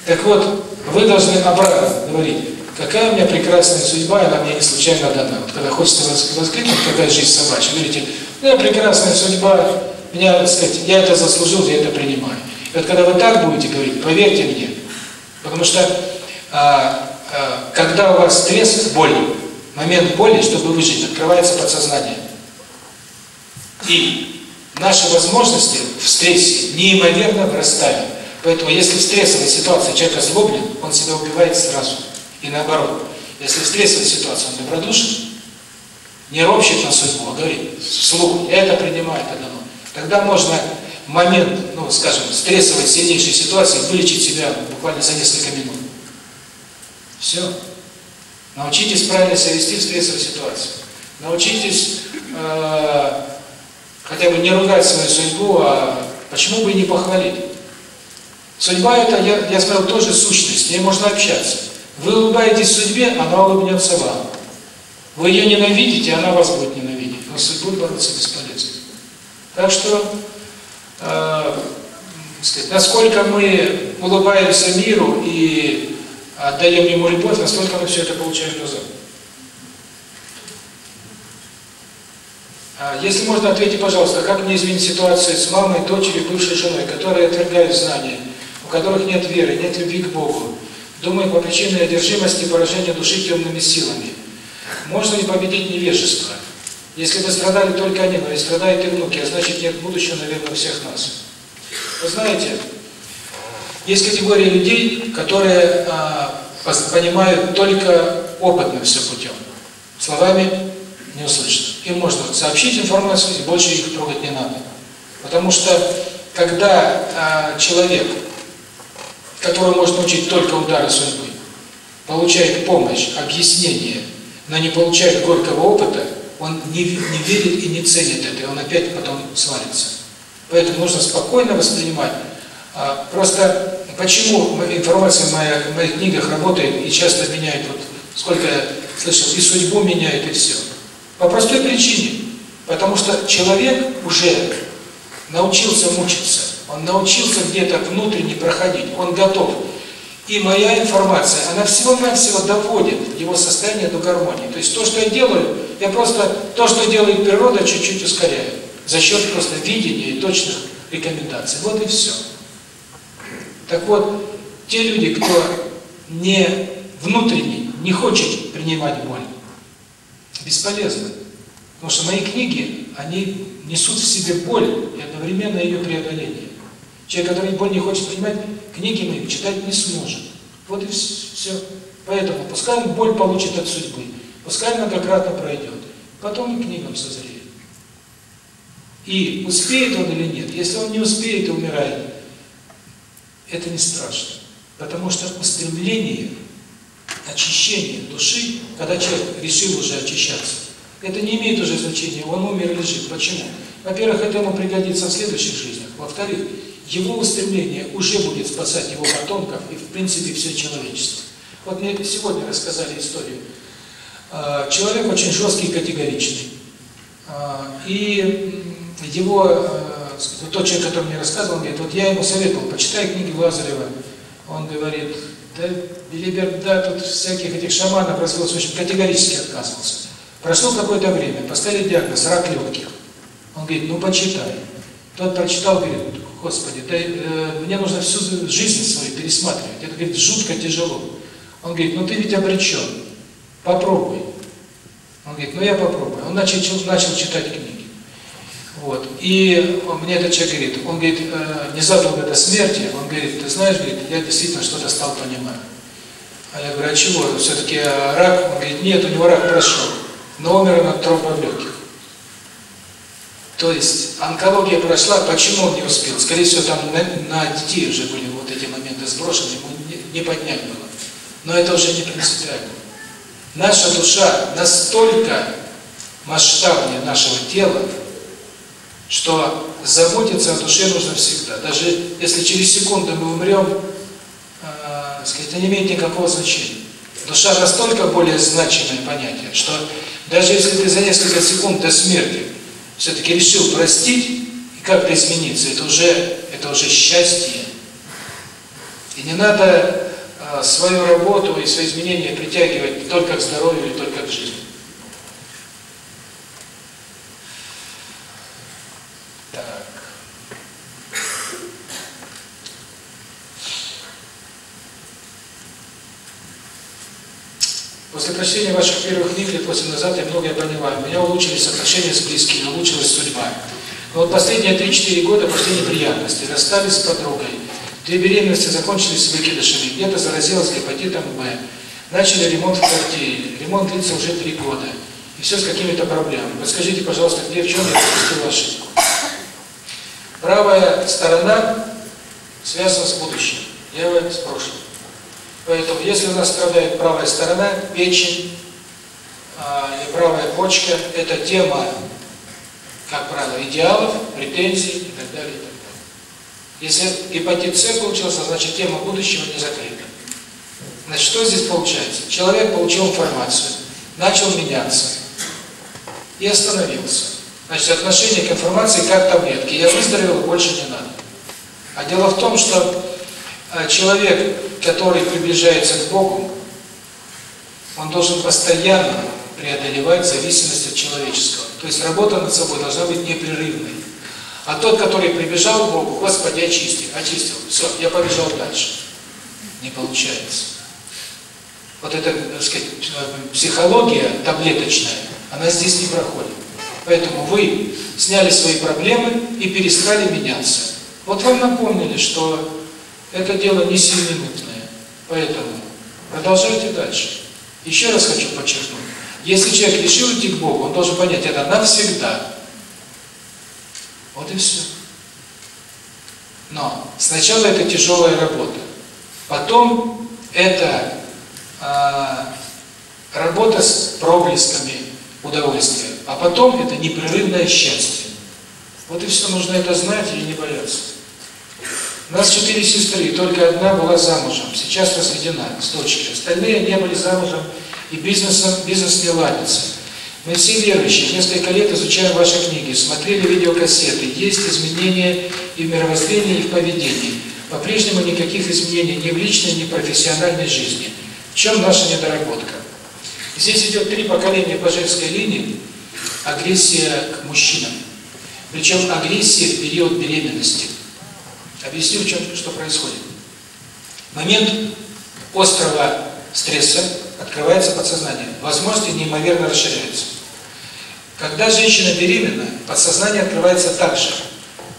Так вот, вы должны обратно говорить, Какая у меня прекрасная судьба, и она мне не случайно дана. Вот когда хочется воскликнуть, когда жизнь собачья, говорите, меня прекрасная судьба, меня, так сказать, я это заслужил, я это принимаю. И вот когда вы так будете говорить, поверьте мне, потому что а, а, когда у вас треск боли, момент боли, чтобы выжить, открывается подсознание. И наши возможности в стрессе неимоверно вырастают. Поэтому если в стрессовой ситуации человек озлоблен, он себя убивает сразу. И наоборот, если встретится ситуация, он добродушен, не ропщет на судьбу, а говорит вслух, я это принимаю, это дано. Тогда можно момент, ну, скажем, стрессовой, сильнейшей ситуации вылечить себя буквально за несколько минут. Все. Научитесь правильно себя вести в стрессовой ситуации. Научитесь э, хотя бы не ругать свою судьбу, а почему бы и не похвалить. Судьба – это, я, я смотрел, тоже сущность, с ней можно общаться. Вы улыбаетесь судьбе, она улыбнется вам. Вы ее ненавидите, а она вас будет ненавидеть. А Но судьбой бороться бесполезно. Так что, э, сказать, насколько мы улыбаемся миру и отдаем ему любовь, настолько мы все это получаем назад. А если можно, ответьте, пожалуйста, как мне изменить ситуацию с мамой, дочерью, бывшей женой, которые отвергают знания, у которых нет веры, нет любви к Богу, думая по причине одержимости поражения души темными силами. Можно ли победить невежество? Если бы страдали только они, но и страдают и внуки, а значит нет будущего, наверное, у всех нас. Вы знаете, есть категория людей, которые а, понимают только опытным все путем. Словами не услышно. Им можно сообщить информацию, и больше их трогать не надо. Потому что, когда а, человек который может научить только удары судьбы, получает помощь, объяснение, но не получает горького опыта, он не, не верит и не ценит это, и он опять потом свалится. Поэтому нужно спокойно воспринимать. А, просто почему информация в моих, в моих книгах работает и часто меняет, вот сколько я слышал, и судьбу меняет, и все. По простой причине. Потому что человек уже научился мучиться. Он научился где-то внутренне проходить, он готов. И моя информация, она всего-навсего доводит его состояние до гармонии. То есть то, что я делаю, я просто, то, что делает природа, чуть-чуть ускоряю. За счет просто видения и точных рекомендаций. Вот и все. Так вот, те люди, кто не внутренне, не хочет принимать боль, бесполезно. Потому что мои книги, они несут в себе боль и одновременно ее преодоление. Человек, который боль не хочет принимать, книги мои читать не сможет. Вот и все. Поэтому пускай боль получит от судьбы, пускай многократно пройдет, потом и книгам созреет. И успеет он или нет, если он не успеет и умирает, это не страшно. Потому что устремление, очищение души, когда человек решил уже очищаться, это не имеет уже значения, он умер лежит. Почему? Во-первых, это ему пригодится в следующих жизнях. Во-вторых, его устремление уже будет спасать его потомков и, в принципе, все человечество. Вот мне сегодня рассказали историю. А, человек очень жесткий и категоричный. А, и его, э, вот тот человек, который мне рассказывал, говорит, вот я ему советовал, почитай книги Лазарева. Он говорит, да, Билиберда, тут всяких этих шаманов развелось, очень категорически отказывался. Прошло какое-то время, поставили диагноз, рак легких. Он говорит, ну почитай. Тот прочитал, говорит, Господи, дай, э, мне нужно всю жизнь свою пересматривать. Это, говорит, жутко тяжело. Он говорит, ну ты ведь обречен, попробуй. Он говорит, ну я попробую. Он начал, начал читать книги. Вот. И он, мне этот человек говорит, он говорит, э, незадолго до смерти, он говорит, ты знаешь, говорит, я действительно что-то стал понимать. А я говорю, а чего? Все-таки рак? Он говорит, нет, у него рак прошел, но умер он от тромбов легких. То есть онкология прошла, почему он не успел? Скорее всего, там на, на детей уже были вот эти моменты сброшены, ему не, не поднять было. Но это уже не принципиально. Наша душа настолько масштабнее нашего тела, что заботиться о душе нужно всегда. Даже если через секунду мы умрем, э, сказать, это не имеет никакого значения. Душа настолько более значимое понятие, что даже если ты за несколько секунд до смерти все-таки решил простить и как-то измениться. Это уже, это уже счастье. И не надо а, свою работу и свои изменения притягивать только к здоровью и только к жизни. сокращение ваших первых книг лет 8 назад я многое понимаю. Меня улучшили сокращения с близкими, улучшилась судьба. Но вот последние 3-4 года пошли неприятности. Расстались с подругой. Две беременности закончились с выкидышами. Где-то заразилась гепатитом В. Начали ремонт в квартире. Ремонт длится уже 3 года. И все с какими-то проблемами. Подскажите, пожалуйста, где в чем я допустил ошибку? Правая сторона связана с будущим, левая с прошлым. Поэтому, если у нас страдает правая сторона, печень а, и правая почка, это тема, как правило, идеалов, претензий и так далее. И так далее. Если гепатит С получился, значит тема будущего не закрыта. Значит, что здесь получается? Человек получил информацию, начал меняться и остановился. Значит, отношение к информации как таблетки. Я выздоровел, больше не надо. А дело в том, что Э, человек, который приближается к Богу, он должен постоянно преодолевать зависимость от человеческого. То есть работа над собой должна быть непрерывной. А тот, который прибежал к Богу, Господи, очисти, очистил, все, я побежал дальше. Не получается. Вот эта, так сказать, психология таблеточная, она здесь не проходит. Поэтому вы сняли свои проблемы и перестали меняться. Вот вам напомнили, что это дело не сиюминутное. Поэтому продолжайте дальше. Еще раз хочу подчеркнуть. Если человек решил идти к Богу, он должен понять, это навсегда. Вот и все. Но сначала это тяжелая работа. Потом это э, работа с проблесками удовольствия. А потом это непрерывное счастье. Вот и все, нужно это знать и не бояться. У нас четыре сестры, только одна была замужем. Сейчас разведена с дочерью. Остальные не были замужем, и бизнесом, бизнес не ладится. Мы все верующие, несколько лет изучаем ваши книги, смотрели видеокассеты. Есть изменения и в мировоззрении, и в поведении. По-прежнему никаких изменений ни в личной, ни в профессиональной жизни. В чем наша недоработка? Здесь идет три поколения по женской линии. Агрессия к мужчинам. Причем агрессия в период беременности – Объясню, чем, что происходит. Момент острова стресса открывается подсознание. Возможности неимоверно расширяются. Когда женщина беременна, подсознание открывается также.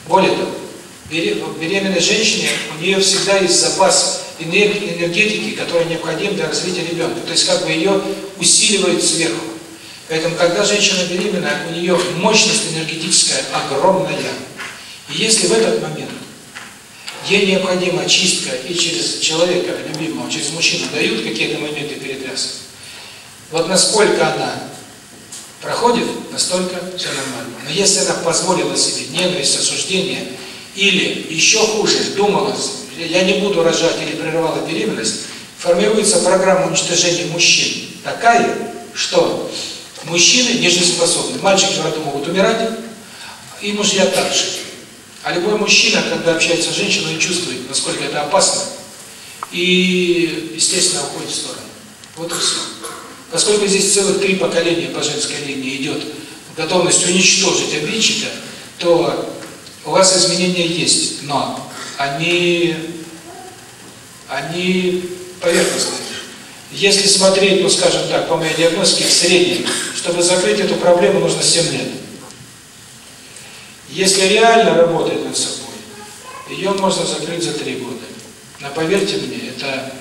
Более того, беременной женщине у нее всегда есть запас энергетики, который необходим для развития ребенка. То есть как бы ее усиливает сверху. Поэтому, когда женщина беременна, у нее мощность энергетическая огромная. И если в этот момент где необходима чистка и через человека, любимого, через мужчину, дают какие-то моменты перетрясок. Вот насколько она проходит, настолько все нормально. Но если она позволила себе ненависть, осуждение, или еще хуже, думала, я не буду рожать или прерывала беременность, формируется программа уничтожения мужчин такая, что мужчины нежнеспособны. Мальчики в роду могут умирать, и мужья также. А любой мужчина, когда общается с женщиной, чувствует, насколько это опасно, и, естественно, уходит в сторону. Вот и все. Поскольку здесь целых три поколения по женской линии идет готовность уничтожить обидчика, то у вас изменения есть, но они, они поверхностные. Если смотреть, ну скажем так, по моей диагностике, в среднем, чтобы закрыть эту проблему, нужно 7 лет. Если реально работать над собой, ее можно закрыть за три года. Но поверьте мне, это,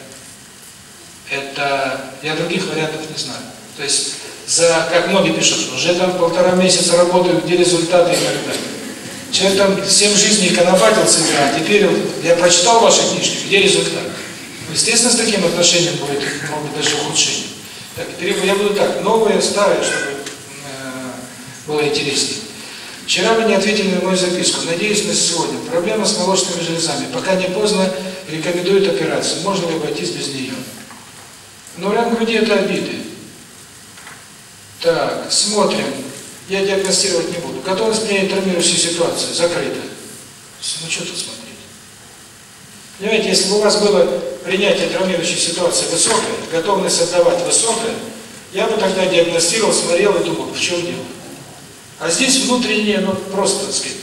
это я других вариантов не знаю. То есть, за, как многие пишут, уже там полтора месяца работаю, где результаты и так далее. Человек там всем жизни конопатил себя, а теперь я прочитал ваши книжки, где результат? Ну, естественно, с таким отношением будет, могут даже ухудшение. Так, теперь я буду так, новое, старое, чтобы э, было интереснее. Вчера вы не ответили на мою записку. Надеюсь, на сегодня. Проблема с молочными железами. Пока не поздно, рекомендуют операцию. Можно ли обойтись без нее? Но ран груди – это обиды. Так, смотрим. Я диагностировать не буду. Готовность принять травмирующую ситуацию. Закрыто. Ну, что тут смотреть? Понимаете, если бы у вас было принятие травмирующей ситуации высокое, готовность отдавать высокое, я бы тогда диагностировал, смотрел и думал, в чем дело. А здесь внутреннее, ну просто, так сказать,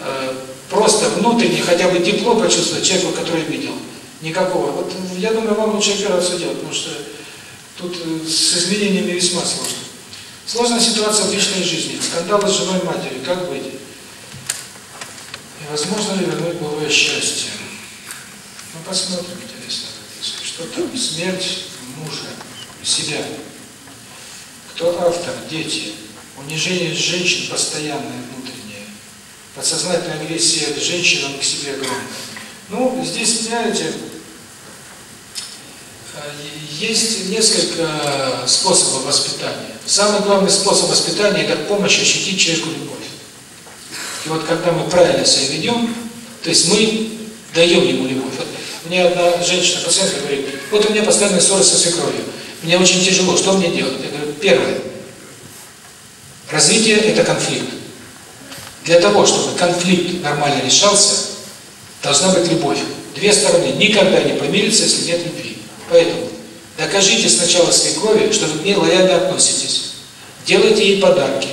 э, просто внутреннее, хотя бы тепло почувствовать человека, который видел. Никакого. Вот ну, я думаю, вам лучше первый все делать, потому что тут э, с изменениями весьма сложно. Сложная ситуация в личной жизни. Скандалы с женой матери. Как быть? И возможно ли вернуть былое счастье? Ну, посмотрим, интересно. Что там? Смерть мужа, себя. Кто автор? Дети унижение женщин постоянное внутреннее, подсознательная агрессия женщинам к себе огромная. Ну, здесь, понимаете, есть несколько способов воспитания. Самый главный способ воспитания – это помощь ощутить человеку любовь. И вот когда мы правильно себя ведем, то есть мы даем ему любовь. Вот мне одна женщина, пациентка говорит, вот у меня постоянные ссоры со свекровью, мне очень тяжело, что мне делать? Я говорю, первое – Развитие – это конфликт. Для того, чтобы конфликт нормально решался, должна быть любовь. Две стороны никогда не помирятся, если нет любви. Поэтому докажите сначала свекрови, что вы к ней лояльно относитесь. Делайте ей подарки,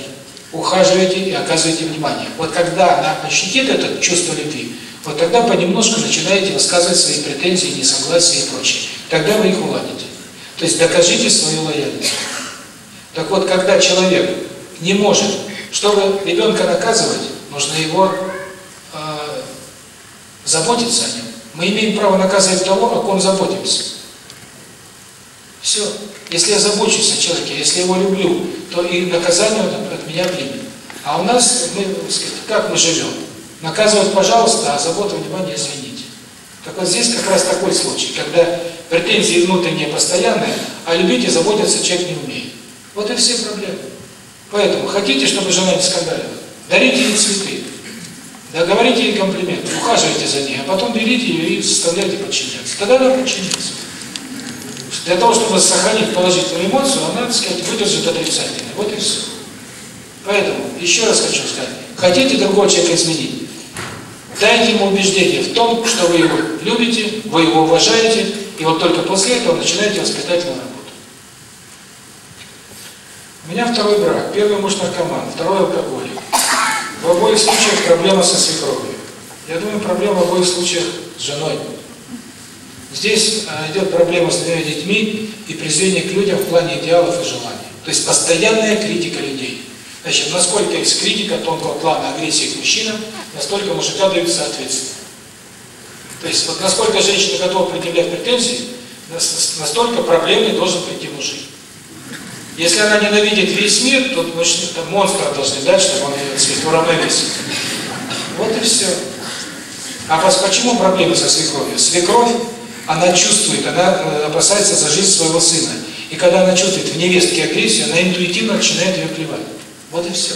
ухаживайте и оказывайте внимание. Вот когда она ощутит это чувство любви, вот тогда понемножку начинаете высказывать свои претензии, несогласия и прочее. Тогда вы их уладите. То есть докажите свою лояльность. Так вот, когда человек не может. Чтобы ребенка наказывать, нужно его э, заботиться о нем. Мы имеем право наказывать того, о ком заботимся. Все. Если я забочусь о человеке, если его люблю, то и наказание он от меня примет. А у нас, мы, как мы живем? Наказывать, пожалуйста, а заботу, внимание, извините. Так вот здесь как раз такой случай, когда претензии внутренние постоянные, а любить и заботиться человек не умеет. Вот и все проблемы. Поэтому хотите, чтобы жена не скандалила? Дарите ей цветы. Договорите ей комплименты, ухаживайте за ней, а потом берите ее и заставляйте подчиняться. Тогда она подчинится. Для того, чтобы сохранить положительную эмоцию, она, так сказать, выдержит отрицательную. Вот и все. Поэтому, еще раз хочу сказать, хотите другого человека изменить, дайте ему убеждение в том, что вы его любите, вы его уважаете, и вот только после этого начинаете воспитательную работу. Меня второй брак. Первый муж наркоман, второй алкоголик. В обоих случаях проблема со свекровью. Я думаю, проблема в обоих случаях с женой. Здесь а, идет проблема с двумя детьми и презрение к людям в плане идеалов и желаний. То есть постоянная критика людей. Значит, насколько есть критика тонкого плана агрессии к мужчинам, настолько мужика дают соответствие. То есть вот насколько женщина готова предъявлять претензии, настолько проблемный должен прийти мужик. Если она ненавидит весь мир, то значит, это монстра должны дать, чтобы он этот свет уравновесил. Вот и все. А вас почему проблемы со свекровью? Свекровь, она чувствует, она э, опасается за жизнь своего сына. И когда она чувствует в невестке агрессию, она интуитивно начинает ее плевать. Вот и все.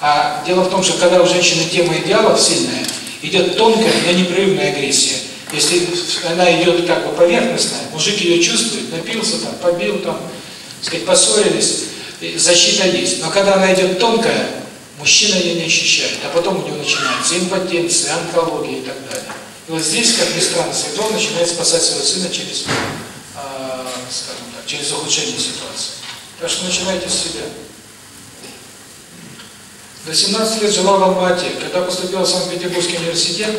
А дело в том, что когда у женщины тема идеалов сильная, идет тонкая, но непрерывная агрессия. Если она идет как бы поверхностная, мужик ее чувствует, напился там, побил там, сказать, поссорились, защита есть. Но когда она идет тонкая, мужчина ее не ощущает, а потом у него начинается импотенция, онкология и так далее. И вот здесь, как ни странно, Светлана начинает спасать своего сына через, э, скажем так, через ухудшение ситуации. Так что начинайте с себя. До 17 лет жила в Алмате. Когда поступила в Санкт-Петербургский университет,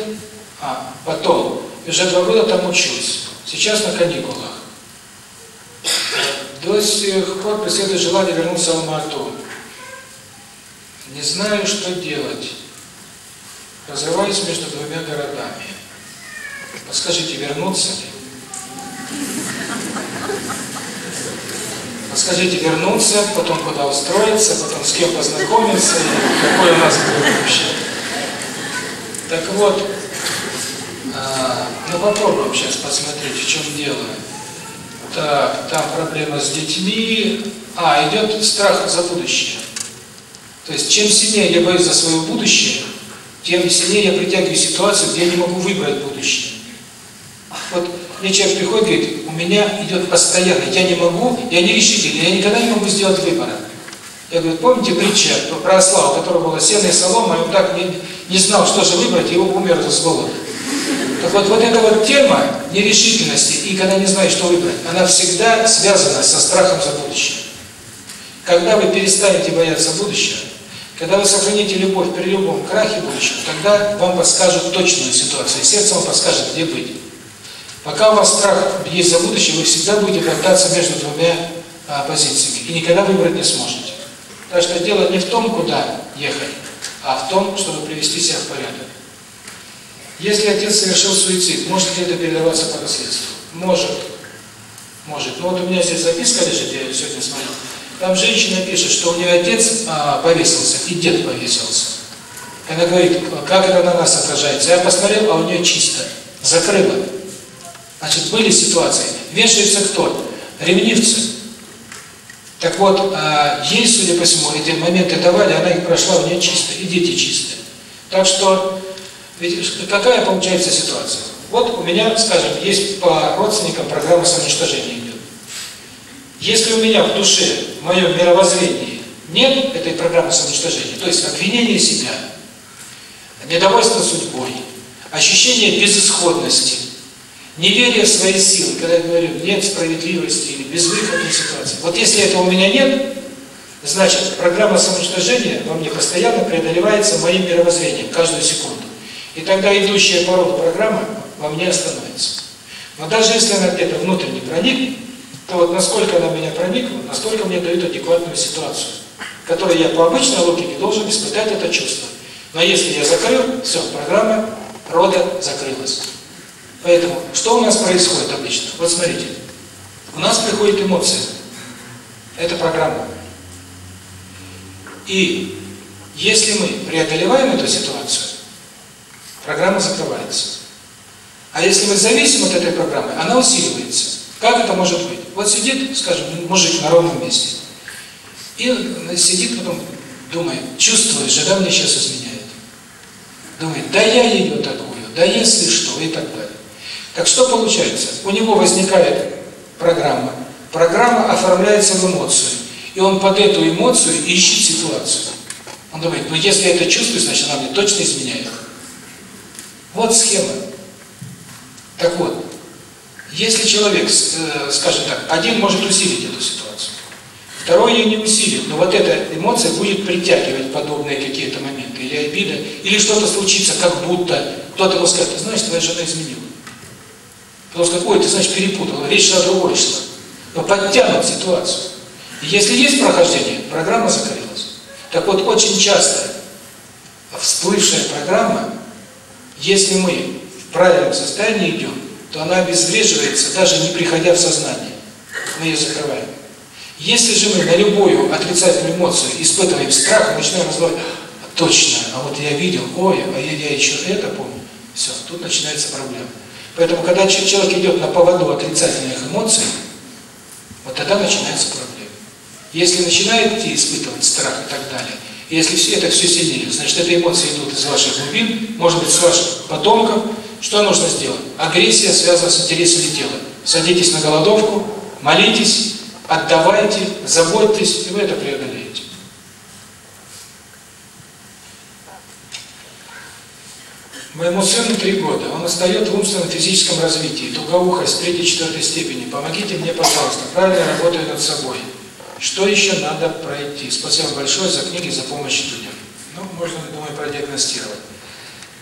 а потом, уже два года там учусь. Сейчас на каникулах. До сих пор преследует желание вернуться в Марту. Не знаю, что делать. Разрываюсь между двумя городами. Подскажите, вернуться ли? Подскажите, вернуться, потом куда устроиться, потом с кем познакомиться, какой у нас будет вообще. Так вот, э, ну попробуем сейчас посмотреть, в чем дело так, там проблема с детьми, а идет страх за будущее. То есть чем сильнее я боюсь за свое будущее, тем сильнее я притягиваю ситуацию, где я не могу выбрать будущее. Вот мне человек приходит говорит, у меня идет постоянно, я не могу, я не решительный, я никогда не могу сделать выбор. Я говорю, помните притча про ослава, у которого было сено и солома, и он так не, не знал, что же выбрать, и его умер с голода. Так вот, вот эта вот тема нерешительности, и когда не знаешь, что выбрать, она всегда связана со страхом за будущее. Когда вы перестанете бояться будущего, когда вы сохраните любовь при любом крахе будущего, тогда вам подскажут точную ситуацию, и сердце вам подскажет, где быть. Пока у вас страх есть за будущее, вы всегда будете кататься между двумя а, позициями, и никогда выбрать не сможете. Так что дело не в том, куда ехать, а в том, чтобы привести себя в порядок. Если отец совершил суицид, может ли это передаваться по наследству? Может. Может. Но вот у меня здесь записка лежит, я сегодня смотрел. Там женщина пишет, что у нее отец а, повесился и дед повесился. Она говорит, как это на нас отражается. Я посмотрел, а у нее чисто. Закрыло. Значит, были ситуации. Вешается кто? Ревнивцы. Так вот, а, ей, судя по всему, эти моменты давали, она их прошла, у нее чисто, и дети чистые. Так что ведь какая получается ситуация? Вот у меня, скажем, есть по родственникам программа самоуничтожения идет. Если у меня в душе, в моем мировоззрении нет этой программы самоуничтожения, то есть обвинение себя, недовольство судьбой, ощущение безысходности, неверие в свои силы, когда я говорю, нет справедливости или безвыходной ситуации. Вот если этого у меня нет, значит, программа самоуничтожения во мне постоянно преодолевается моим мировоззрением каждую секунду. И тогда идущая пород программа вам не остановится. Но даже если она где-то внутренне проникнет, то вот насколько она меня проникла, настолько мне дают адекватную ситуацию, которую я по обычной логике должен испытать это чувство. Но если я закрыл, все, программа рода закрылась. Поэтому, что у нас происходит обычно? Вот смотрите, у нас приходит эмоция. Это программа. И если мы преодолеваем эту ситуацию, Программа закрывается. А если мы зависим от этой программы, она усиливается. Как это может быть? Вот сидит, скажем, мужик на ровном месте. И сидит потом, думает, чувствует, что мне сейчас изменяет. Думает, да я ее такую, да если что, и так далее. Так что получается? У него возникает программа. Программа оформляется в эмоцию. И он под эту эмоцию ищет ситуацию. Он думает, ну если я это чувствую, значит она мне точно изменяет. Вот схема. Так вот, если человек, э, скажем так, один может усилить эту ситуацию, второй ее не усилит, но вот эта эмоция будет притягивать подобные какие-то моменты, или обида, или что-то случится, как будто кто-то ему скажет, знаешь, твоя жена изменила. Потому что, ой, ты, значит, перепутал. речь на другое шла. Но подтянут ситуацию. И если есть прохождение, программа закрылась. Так вот, очень часто всплывшая программа если мы в правильном состоянии идем, то она обезвреживается, даже не приходя в сознание. Мы ее закрываем. Если же мы на любую отрицательную эмоцию испытываем страх, мы начинаем разговаривать, «А, точно, а вот я видел, ой, а я, я еще это помню. Все, тут начинается проблема. Поэтому, когда человек идет на поводу отрицательных эмоций, вот тогда начинается проблема. Если начинает начинаете испытывать страх и так далее, если все это все сильнее, значит, это эмоции идут из ваших глубин, может быть, с ваших потомков. Что нужно сделать? Агрессия связана с интересами тела. Садитесь на голодовку, молитесь, отдавайте, заботьтесь, и вы это преодолеете. Моему сыну три года. Он отстает в умственном физическом развитии. Тугоухость третьей-четвертой степени. Помогите мне, пожалуйста. Правильно работаю над собой. Что еще надо пройти? Спасибо большое за книги, за помощь людям. Ну, можно, думаю, продиагностировать.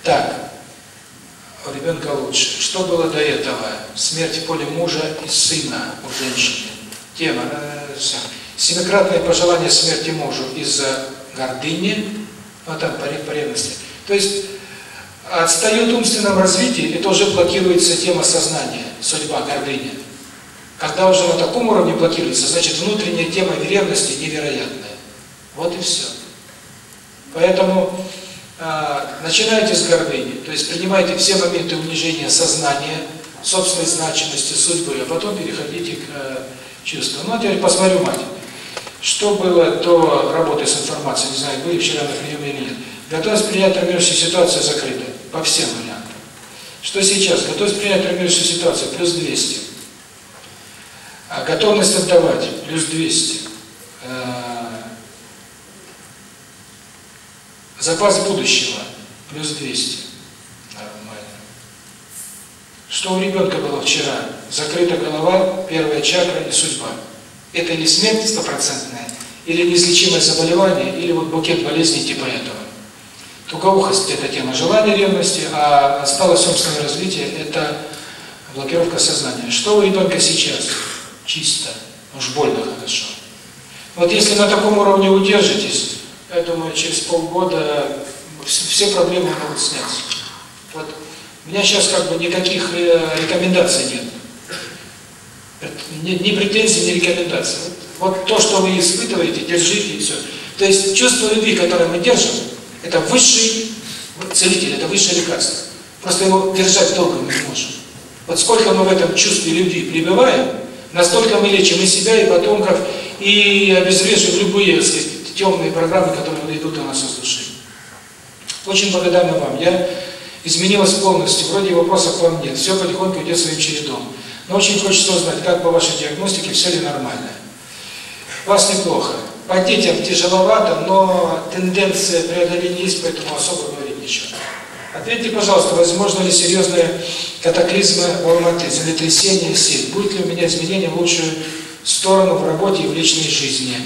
Так, у ребенка лучше. Что было до этого? Смерть в поле мужа и сына у женщины. Тема. Э, Семикратное пожелание смерти мужу из-за гордыни, ну, а там парик, по. То есть, отстают умственном развитии, это уже блокируется тема сознания, судьба, гордыня. Когда уже на таком уровне блокируется, значит внутренняя тема веревности невероятная. Вот и все. Поэтому э, начинайте с гордыни, то есть принимайте все моменты унижения сознания, собственной значимости, судьбы, а потом переходите к э, чувству. Ну а теперь посмотрю мать. Что было до работы с информацией, не знаю, были вчера на приеме или нет. Готовность принять травмирующую ситуацию закрыта по всем вариантам. Что сейчас? Готовность принять травмирующую ситуацию плюс 200. А готовность отдавать плюс 200. Э, Запас будущего плюс 200. Нормально. Что у ребенка было вчера? Закрыта голова, первая чакра и судьба. Это не смерть стопроцентная, или неизлечимое заболевание, или вот букет болезней типа этого. Тугоухость – это тема желания ревности, а осталось умственное развитие – это блокировка сознания. Что у ребенка сейчас? чисто. Уж больно хорошо. Вот если на таком уровне удержитесь, я думаю, через полгода все проблемы могут сняться. Вот у меня сейчас как бы никаких рекомендаций нет. Ни, ни претензий, ни рекомендаций. Вот, вот то, что вы испытываете, держите и все. То есть чувство любви, которое мы держим, это высший целитель, это высшее лекарство. Просто его держать долго мы не можем. Вот сколько мы в этом чувстве любви пребываем, Настолько мы лечим и себя, и потомков, и обезвреживаем любые сказать, темные программы, которые идут у нас из души. Очень благодарна вам. Я изменилась полностью, вроде вопросов вам нет, все потихоньку идет своим чередом. Но очень хочется узнать, как по вашей диагностике, все ли нормально. Вас неплохо. По детям тяжеловато, но тенденция преодоления есть, поэтому особо говорить ничего. Ответьте, пожалуйста, возможно ли серьезные катаклизмы в Алматы, Землетрясения, сил? Будет ли у меня изменение в лучшую сторону в работе и в личной жизни?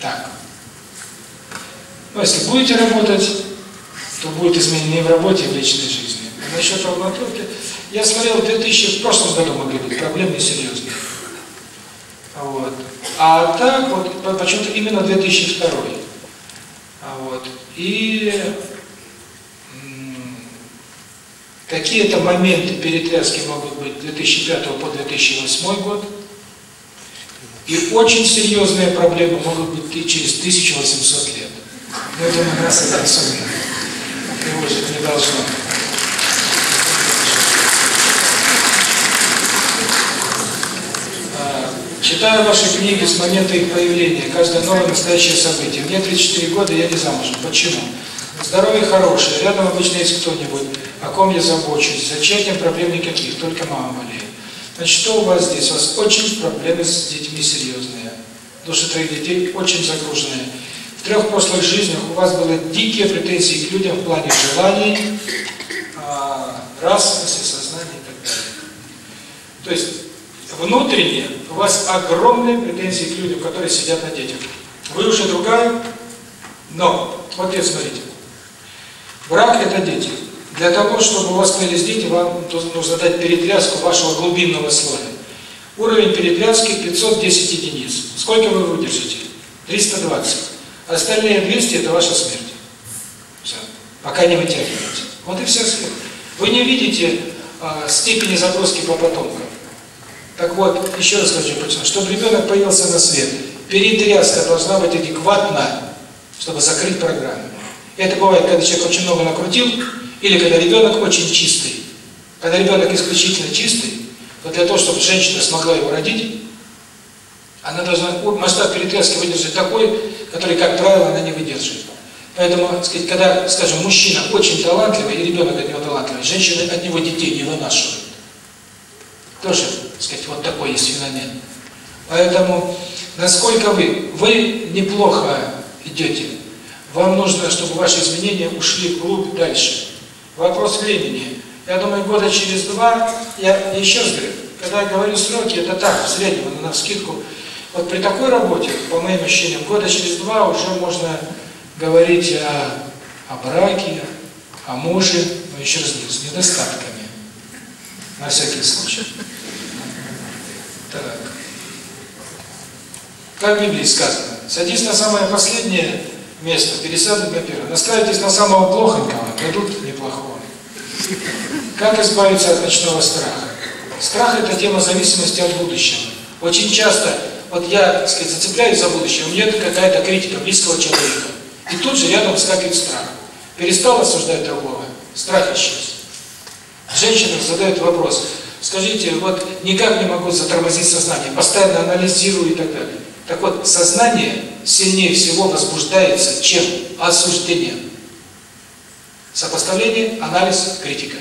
Так. Ну если будете работать, то будет изменение в работе и в личной жизни. А насчет Алматовки, я смотрел, 2000 в прошлом году могли быть проблемы серьезные. Вот. А так, вот почему-то именно 2002. А вот. И какие-то моменты перетряски могут быть 2005 по 2008 год. И очень серьезные проблемы могут быть через 1800 лет. Но это на нас это особенно тревожить не должно быть. Читаю ваши книги с момента их появления, каждое новое настоящее событие. Мне 34 года, я не замужем. Почему? Здоровье хорошее, рядом обычно есть кто-нибудь, о ком я забочусь, зачатием проблем никаких, только мама болеет. Значит, что у вас здесь? У вас очень проблемы с детьми серьезные. Души троих детей очень загруженные. В трех прошлых жизнях у вас были дикие претензии к людям в плане желаний, а, рас, сознания и так далее. То есть, внутренне у вас огромные претензии к людям, которые сидят на детях. Вы уже другая, но, вот теперь смотрите, брак – это дети. Для того, чтобы у вас появились дети, вам нужно дать перетряску вашего глубинного слоя. Уровень перетряски 510 единиц. Сколько вы выдержите? 320. Остальные 200 – это ваша смерть. Все. Пока не вытягиваете. Вот и все. схема. Вы не видите э, степени загрузки по потомкам. Так вот, еще раз хочу подчеркнуть, чтобы ребенок появился на свет, перетряска должна быть адекватна, чтобы закрыть программу. Это бывает, когда человек очень много накрутил, или когда ребенок очень чистый. Когда ребенок исключительно чистый, то для того, чтобы женщина смогла его родить, она должна масштаб перетряски выдержать такой, который, как правило, она не выдержит. Поэтому, сказать, когда, скажем, мужчина очень талантливый, и ребенок от него талантливый, женщины от него детей не вынашивают тоже, сказать, вот такой есть феномен. Поэтому, насколько вы, вы неплохо идете, вам нужно, чтобы ваши изменения ушли глубь дальше. Вопрос времени. Я думаю, года через два, я еще раз говорю, когда я говорю сроки, это так, в среднем, на навскидку. Вот при такой работе, по моим ощущениям, года через два уже можно говорить о, о браке, о муже, но еще раз говорю, с недостатками, на всякий случай. Так. Как в Библии сказано, садись на самое последнее место, пересядут на первое. Настраивайтесь на самого плохонького, дадут неплохого. Как избавиться от ночного страха? Страх – это тема зависимости от будущего. Очень часто, вот я, так сказать, зацепляюсь за будущее, у меня какая-то критика близкого человека. И тут же рядом вскакивает страх. Перестал осуждать другого, страх исчез. Женщина задает вопрос, Скажите, вот никак не могу затормозить сознание, постоянно анализирую и так далее. Так вот, сознание сильнее всего возбуждается, чем осуждение. Сопоставление, анализ, критика.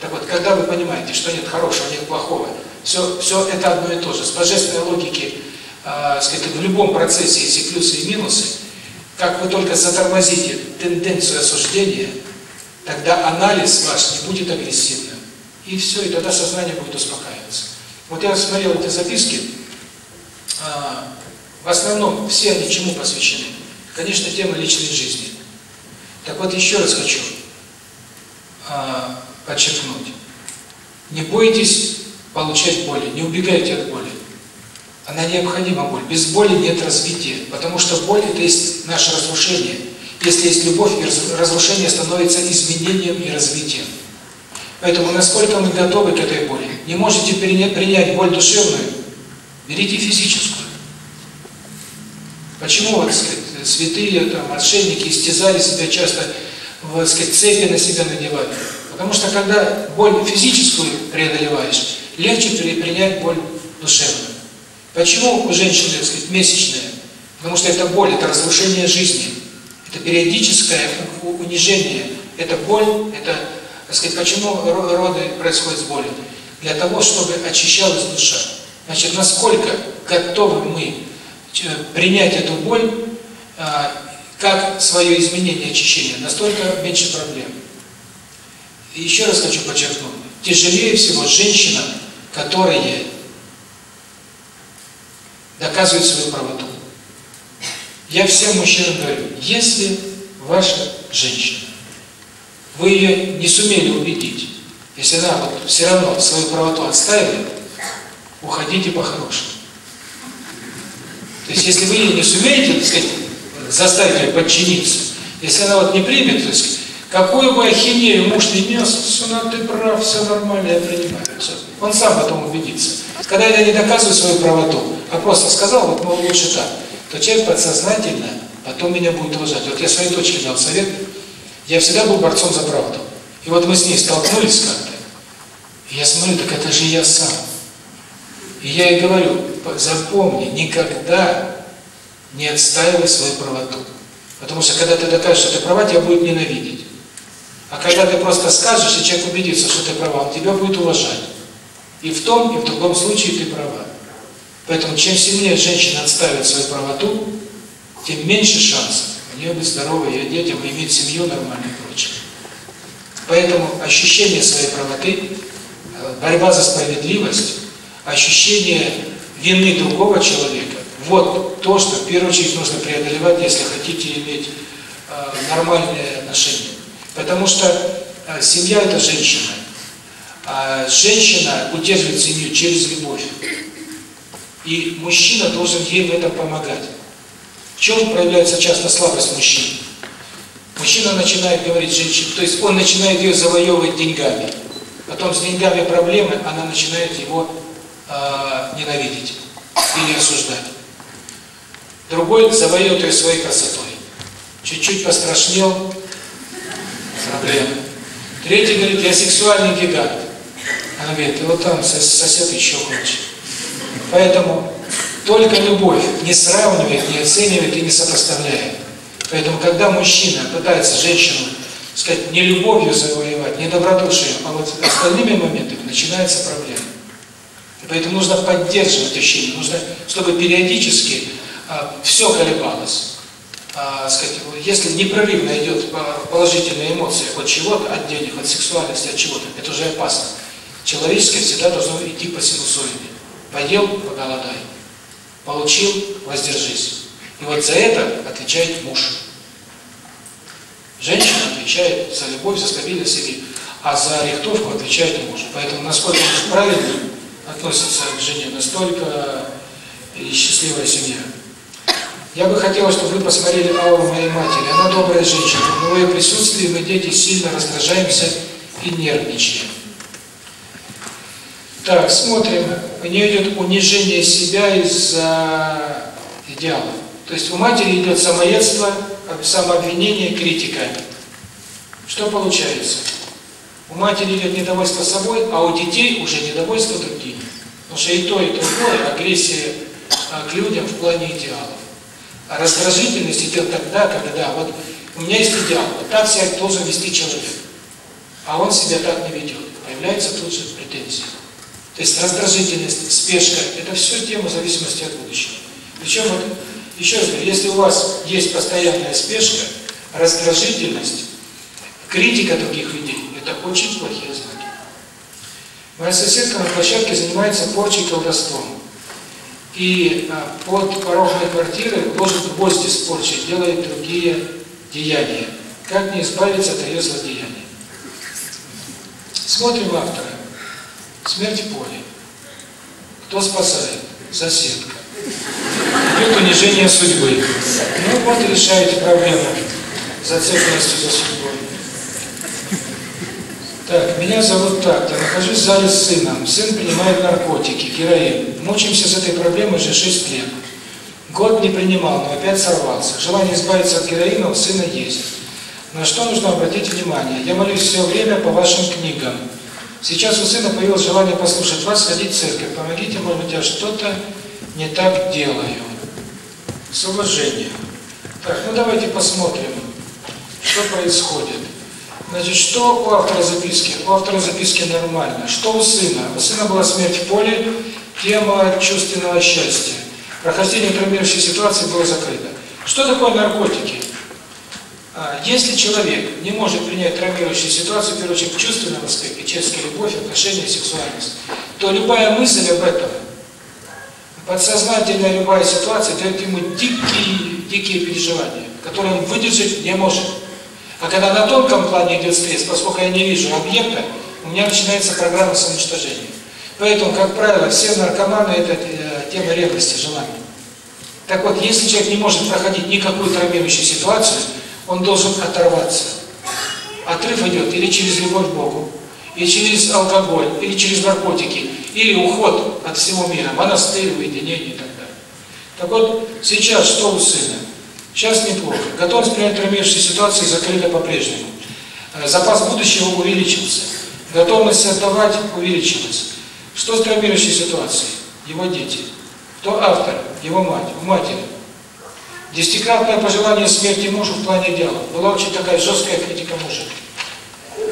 Так вот, когда вы понимаете, что нет хорошего, нет плохого, все, все это одно и то же. С божественной логики, э, сказать, в любом процессе есть и плюсы, и минусы. Как вы только затормозите тенденцию осуждения, тогда анализ ваш не будет агрессивным и все, и тогда сознание будет успокаиваться. Вот я смотрел эти записки, а, в основном все они чему посвящены? Конечно, тема личной жизни. Так вот, еще раз хочу а, подчеркнуть. Не бойтесь получать боли, не убегайте от боли. Она необходима, боль. Без боли нет развития, потому что боль – это есть наше разрушение. Если есть любовь, разрушение становится изменением и развитием. Поэтому, насколько мы готовы к этой боли, не можете принять боль душевную, берите физическую. Почему, вот, сказать, святые, там, отшельники истязали себя часто, вот, сказать, цепи на себя надевали? Потому что, когда боль физическую преодолеваешь, легче принять боль душевную. Почему у женщины, так сказать, месячная? Потому что это боль, это разрушение жизни, это периодическое унижение, это боль, это так сказать, почему роды происходят с болью? Для того, чтобы очищалась душа. Значит, насколько готовы мы э, принять эту боль, э, как свое изменение очищения, настолько меньше проблем. И еще раз хочу подчеркнуть, тяжелее всего женщина, которые доказывают свою правоту. Я всем мужчинам говорю, если ваша женщина вы ее не сумели убедить, если она вот все равно свою правоту отставила, уходите по-хорошему. То есть, если вы ее не сумеете, так сказать, заставить ее подчиниться, если она вот не примет, то есть, какую бы ахинею муж не нес, сына, ну, ты прав, все нормально, я принимаю. Все. Он сам потом убедится. Когда я не доказываю свою правоту, а просто сказал, вот, мол, лучше так, то человек подсознательно потом меня будет уважать. Вот я своей точке дал совет, я всегда был борцом за правду. И вот мы с ней столкнулись как-то. Я смотрю, так это же я сам. И я ей говорю, запомни, никогда не отстаивай свою правоту. Потому что когда ты докажешь, что ты права, тебя будет ненавидеть. А когда ты просто скажешь, и человек убедится, что ты права, он тебя будет уважать. И в том, и в другом случае ты права. Поэтому чем сильнее женщина отставит свою правоту, тем меньше шансов нее здоровое, ее детям иметь семью нормальную и прочее. Поэтому ощущение своей правоты, борьба за справедливость, ощущение вины другого человека, вот то, что в первую очередь нужно преодолевать, если хотите иметь нормальные отношения. Потому что семья – это женщина. А женщина удерживает семью через любовь. И мужчина должен ей в этом помогать. В чем проявляется часто слабость мужчин? Мужчина начинает говорить женщине, то есть он начинает ее завоевывать деньгами. Потом с деньгами проблемы, она начинает его э, ненавидеть или осуждать. Другой завоевывает ее своей красотой. Чуть-чуть пострашнел, проблемы. Третий говорит, я сексуальный гигант. Она говорит, вот там сосед еще хочет. Поэтому только любовь не сравнивает, не оценивает и не сопоставляет. Поэтому, когда мужчина пытается женщину, сказать, не любовью завоевать, не добродушием, а вот остальными моментами начинается проблема. Поэтому нужно поддерживать ощущение, нужно, чтобы периодически а, все колебалось. А, сказать, если непрерывно идет положительная эмоция от чего-то, от денег, от сексуальности, от чего-то, это уже опасно. Человеческое всегда должно идти по синусоиде. Поел – поголодай получил, воздержись. И вот за это отвечает муж. Женщина отвечает за любовь, за стабильность семьи, а за рихтовку отвечает муж. Поэтому насколько муж правильно относится к жене, настолько и счастливая семья. Я бы хотела, чтобы вы посмотрели ауру моей матери. Она добрая женщина, но в ее присутствии мы, дети, сильно раздражаемся и нервничаем. Так, смотрим. У нее идет унижение себя из-за идеалов. То есть у матери идет самоедство, самообвинение, критика. Что получается? У матери идет недовольство собой, а у детей уже недовольство другими. Потому что и то, и другое агрессия а, к людям в плане идеалов. А раздражительность идет тогда, когда вот у меня есть идеал, вот так себя должен вести человек, а он себя так не ведет. Появляется тут же претензия. То есть раздражительность, спешка – это все тема зависимости от будущего. Причем, вот, еще раз говорю, если у вас есть постоянная спешка, раздражительность, критика других людей – это очень плохие знаки. Моя соседка на площадке занимается порчей колдовством. И а, под порогной квартиры ложит гвозди с порчей, делает другие деяния. Как не избавиться от ее злодеяния? Смотрим автора. Смерть в поле. Кто спасает? Соседка. Идет унижение судьбы. Ну вот решаете проблему зацепленности за судьбой. Так, меня зовут так-то, нахожусь в зале с сыном. Сын принимает наркотики, героин. Мучимся с этой проблемой уже 6 лет. Год не принимал, но опять сорвался. Желание избавиться от героина у сына есть. На что нужно обратить внимание? Я молюсь все время по вашим книгам. Сейчас у сына появилось желание послушать вас, сходить в церковь. Помогите, может быть, я что-то не так делаю. С уважением. Так, ну давайте посмотрим, что происходит. Значит, что у автора записки? У автора записки нормально. Что у сына? У сына была смерть в поле, тема чувственного счастья. Прохождение травмирующей ситуации было закрыто. Что такое наркотики? Если человек не может принять травмирующую ситуацию, в первую очередь, в чувственном аспекте, честная любовь, отношения, сексуальность, то любая мысль об этом, подсознательная любая ситуация дает ему дикие, дикие переживания, которые он выдержать не может. А когда на тонком плане идет стресс, поскольку я не вижу объекта, у меня начинается программа самоуничтожения. Поэтому, как правило, все наркоманы – это э, тема ревности, желания. Так вот, если человек не может проходить никакую травмирующую ситуацию – он должен оторваться. А Отрыв идет или через любовь к Богу, или через алкоголь, или через наркотики, или уход от всего мира, монастырь, уединение и так далее. Так вот, сейчас что у сына? Сейчас неплохо. Готовность принять имеющейся ситуации закрыта по-прежнему. Э, запас будущего увеличился. Готовность отдавать увеличилась. Что с травмирующей ситуацией? Его дети. Кто автор? Его мать. У матери. Десятикратное пожелание смерти мужу в плане дела. Была очень такая жесткая критика мужа.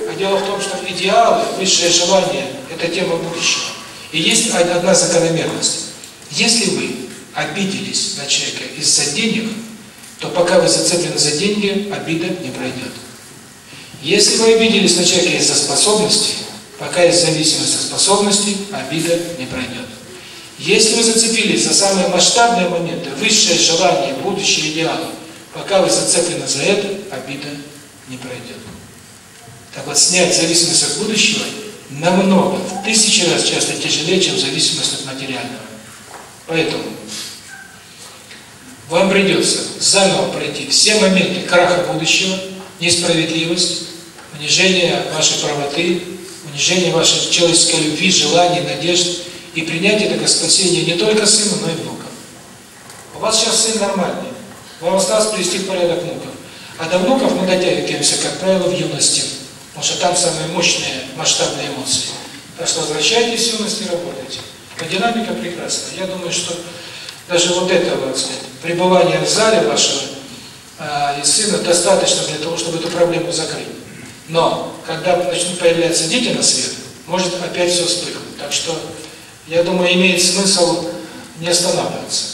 А дело в том, что идеалы, высшее желание – это тема будущего. И есть одна закономерность. Если вы обиделись на человека из-за денег, то пока вы зацеплены за деньги, обида не пройдет. Если вы обиделись на человека из-за способностей, пока есть зависимость от способностей, обида не пройдет. Если вы зацепились за самые масштабные моменты, высшее желание, будущее идеалы, пока вы зацеплены за это, обида не пройдет. Так вот, снять зависимость от будущего намного, в тысячи раз часто тяжелее, чем зависимость от материального. Поэтому вам придется заново пройти все моменты краха будущего, несправедливость, унижение вашей правоты, унижение вашей человеческой любви, желаний, надежд – и принять это как спасение не только сына, но и внука. У вас сейчас сын нормальный, вам осталось привести в порядок внуков. А до внуков мы дотягиваемся, как правило, в юности, потому что там самые мощные масштабные эмоции. Так что возвращайтесь в юность и работайте. Но динамика прекрасна. Я думаю, что даже вот этого, так пребывания в зале вашего э, и сына достаточно для того, чтобы эту проблему закрыть. Но, когда начнут появляться дети на свет, может опять все вспыхнуть. Так что я думаю, имеет смысл не останавливаться.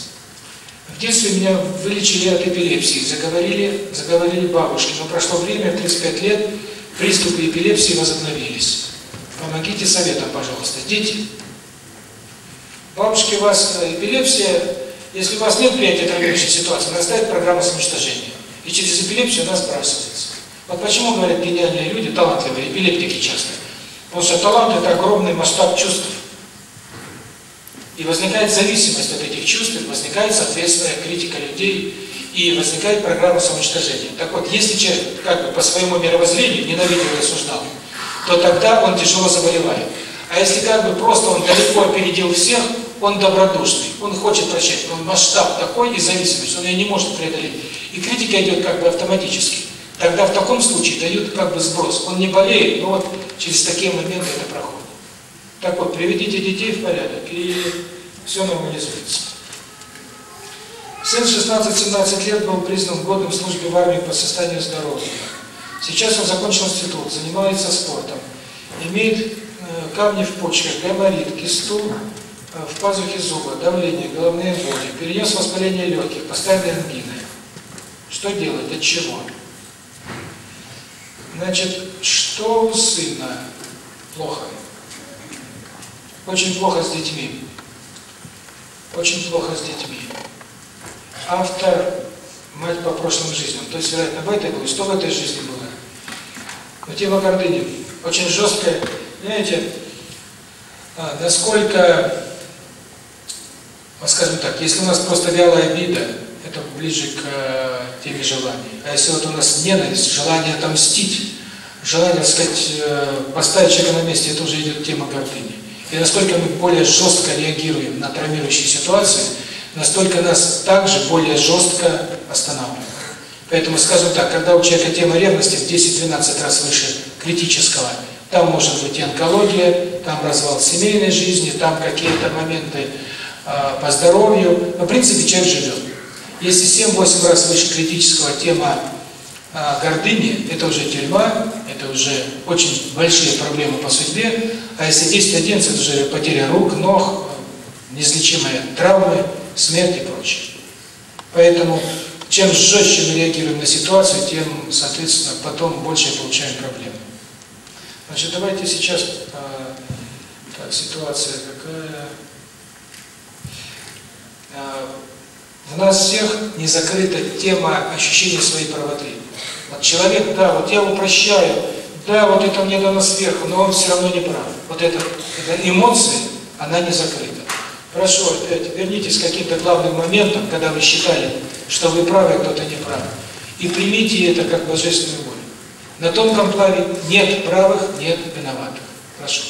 В детстве меня вылечили от эпилепсии, заговорили, заговорили бабушки, но прошло время, 35 лет, приступы эпилепсии возобновились. Помогите советом, пожалуйста, дети. Бабушки, у вас эпилепсия, если у вас нет принятия травмирующей ситуации, настает программа самоуничтожения. И через эпилепсию нас сбрасывается. Вот почему, говорят гениальные люди, талантливые, эпилептики часто. Потому что талант – это огромный масштаб чувств. И возникает зависимость от этих чувств, возникает, соответственно, критика людей, и возникает программа самоуничтожения. Так вот, если человек как бы по своему мировоззрению ненавидел и осуждал, то тогда он тяжело заболевает. А если как бы просто он далеко опередил всех, он добродушный, он хочет прощать, но масштаб такой и зависимость, он ее не может преодолеть. И критика идет как бы автоматически. Тогда в таком случае дают как бы сброс. Он не болеет, но вот через такие моменты это проходит. Так вот, приведите детей в порядок, и все нормализуется. Сын 16-17 лет был признан годом службы в армии по состоянию здоровья. Сейчас он закончил институт, занимается спортом, имеет э, камни в почках, габарит, кисту э, в пазухе зуба, давление, головные боли, перенес воспаление легких, поставили ангины. Что делать? Для чего? Значит, что у сына плохо? Очень плохо с детьми. Очень плохо с детьми. Автор мать по прошлым жизням. То есть, вероятно, в этой было, что в этой жизни было. Но тема гордыни очень жесткая. Понимаете, насколько, скажем так, если у нас просто вялая обида, это ближе к теме желаний. А если вот у нас ненависть, желание отомстить, желание, так сказать, поставить человека на месте, это уже идет тема гордыни. И настолько мы более жестко реагируем на травмирующие ситуации, настолько нас также более жестко останавливают. Поэтому, скажем так, когда у человека тема ревности в 10-12 раз выше критического, там может быть и онкология, там развал семейной жизни, там какие-то моменты э, по здоровью, но в принципе человек живет. Если 7-8 раз выше критического тема гордыни – это уже тюрьма, это уже очень большие проблемы по судьбе. А если 10-11, это уже потеря рук, ног, неизлечимые травмы, смерть и прочее. Поэтому чем жестче мы реагируем на ситуацию, тем, соответственно, потом больше получаем проблем. Значит, давайте сейчас... Так, ситуация какая... В нас всех не закрыта тема ощущения своей правоты человек, да, вот я упрощаю, да, вот это мне дано сверху, но он все равно не прав. Вот эта это эмоции, она не закрыта. Прошу опять, вернитесь к каким-то главным моментам, когда вы считали, что вы правы, а кто-то не прав. И примите это как божественную волю. На тонком плане нет правых, нет виноватых. Прошу.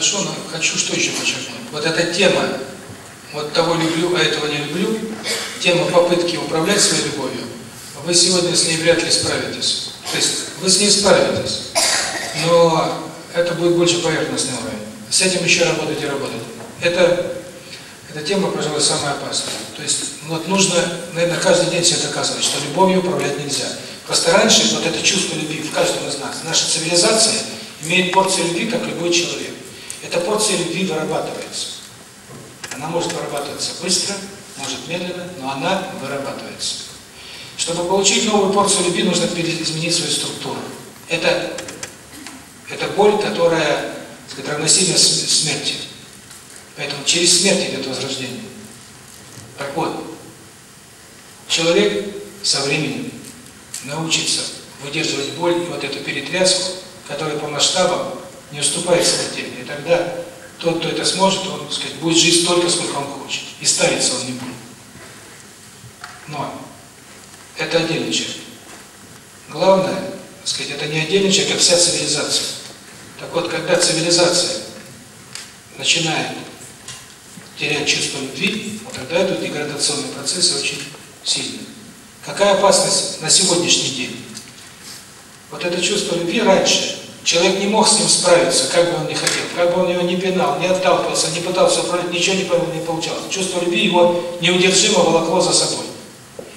Хорошо, но хочу что еще подчеркнуть. Вот эта тема, вот того люблю, а этого не люблю, тема попытки управлять своей любовью, вы сегодня с ней вряд ли справитесь. То есть вы с ней справитесь, но это будет больше поверхностный уровень. С этим еще работать и работать. Это, эта тема, пожалуй, самая опасная. То есть вот нужно, наверное, каждый день себе доказывать, что любовью управлять нельзя. Просто раньше вот это чувство любви в каждом из нас, наша цивилизация имеет порцию любви, как любой человек. Эта порция любви вырабатывается. Она может вырабатываться быстро, может медленно, но она вырабатывается. Чтобы получить новую порцию любви, нужно изменить свою структуру. Это, это боль, которая сказать, равносильна смерти. Поэтому через смерть идет возрождение. Так вот, человек со временем научится выдерживать боль и вот эту перетряску, которая по масштабам не уступай скотине. И тогда тот, кто это сможет, он сказать, будет жить столько, сколько он хочет. И ставиться он не будет. Но это отдельный человек. Главное, сказать, это не отдельный человек, а вся цивилизация. Так вот, когда цивилизация начинает терять чувство любви, вот тогда идут деградационные процессы очень сильные. Какая опасность на сегодняшний день? Вот это чувство любви раньше Человек не мог с ним справиться, как бы он ни хотел, как бы он его не пинал, не отталкивался, не пытался управлять, ничего не, не получалось. Чувство любви его неудержимо волокло за собой.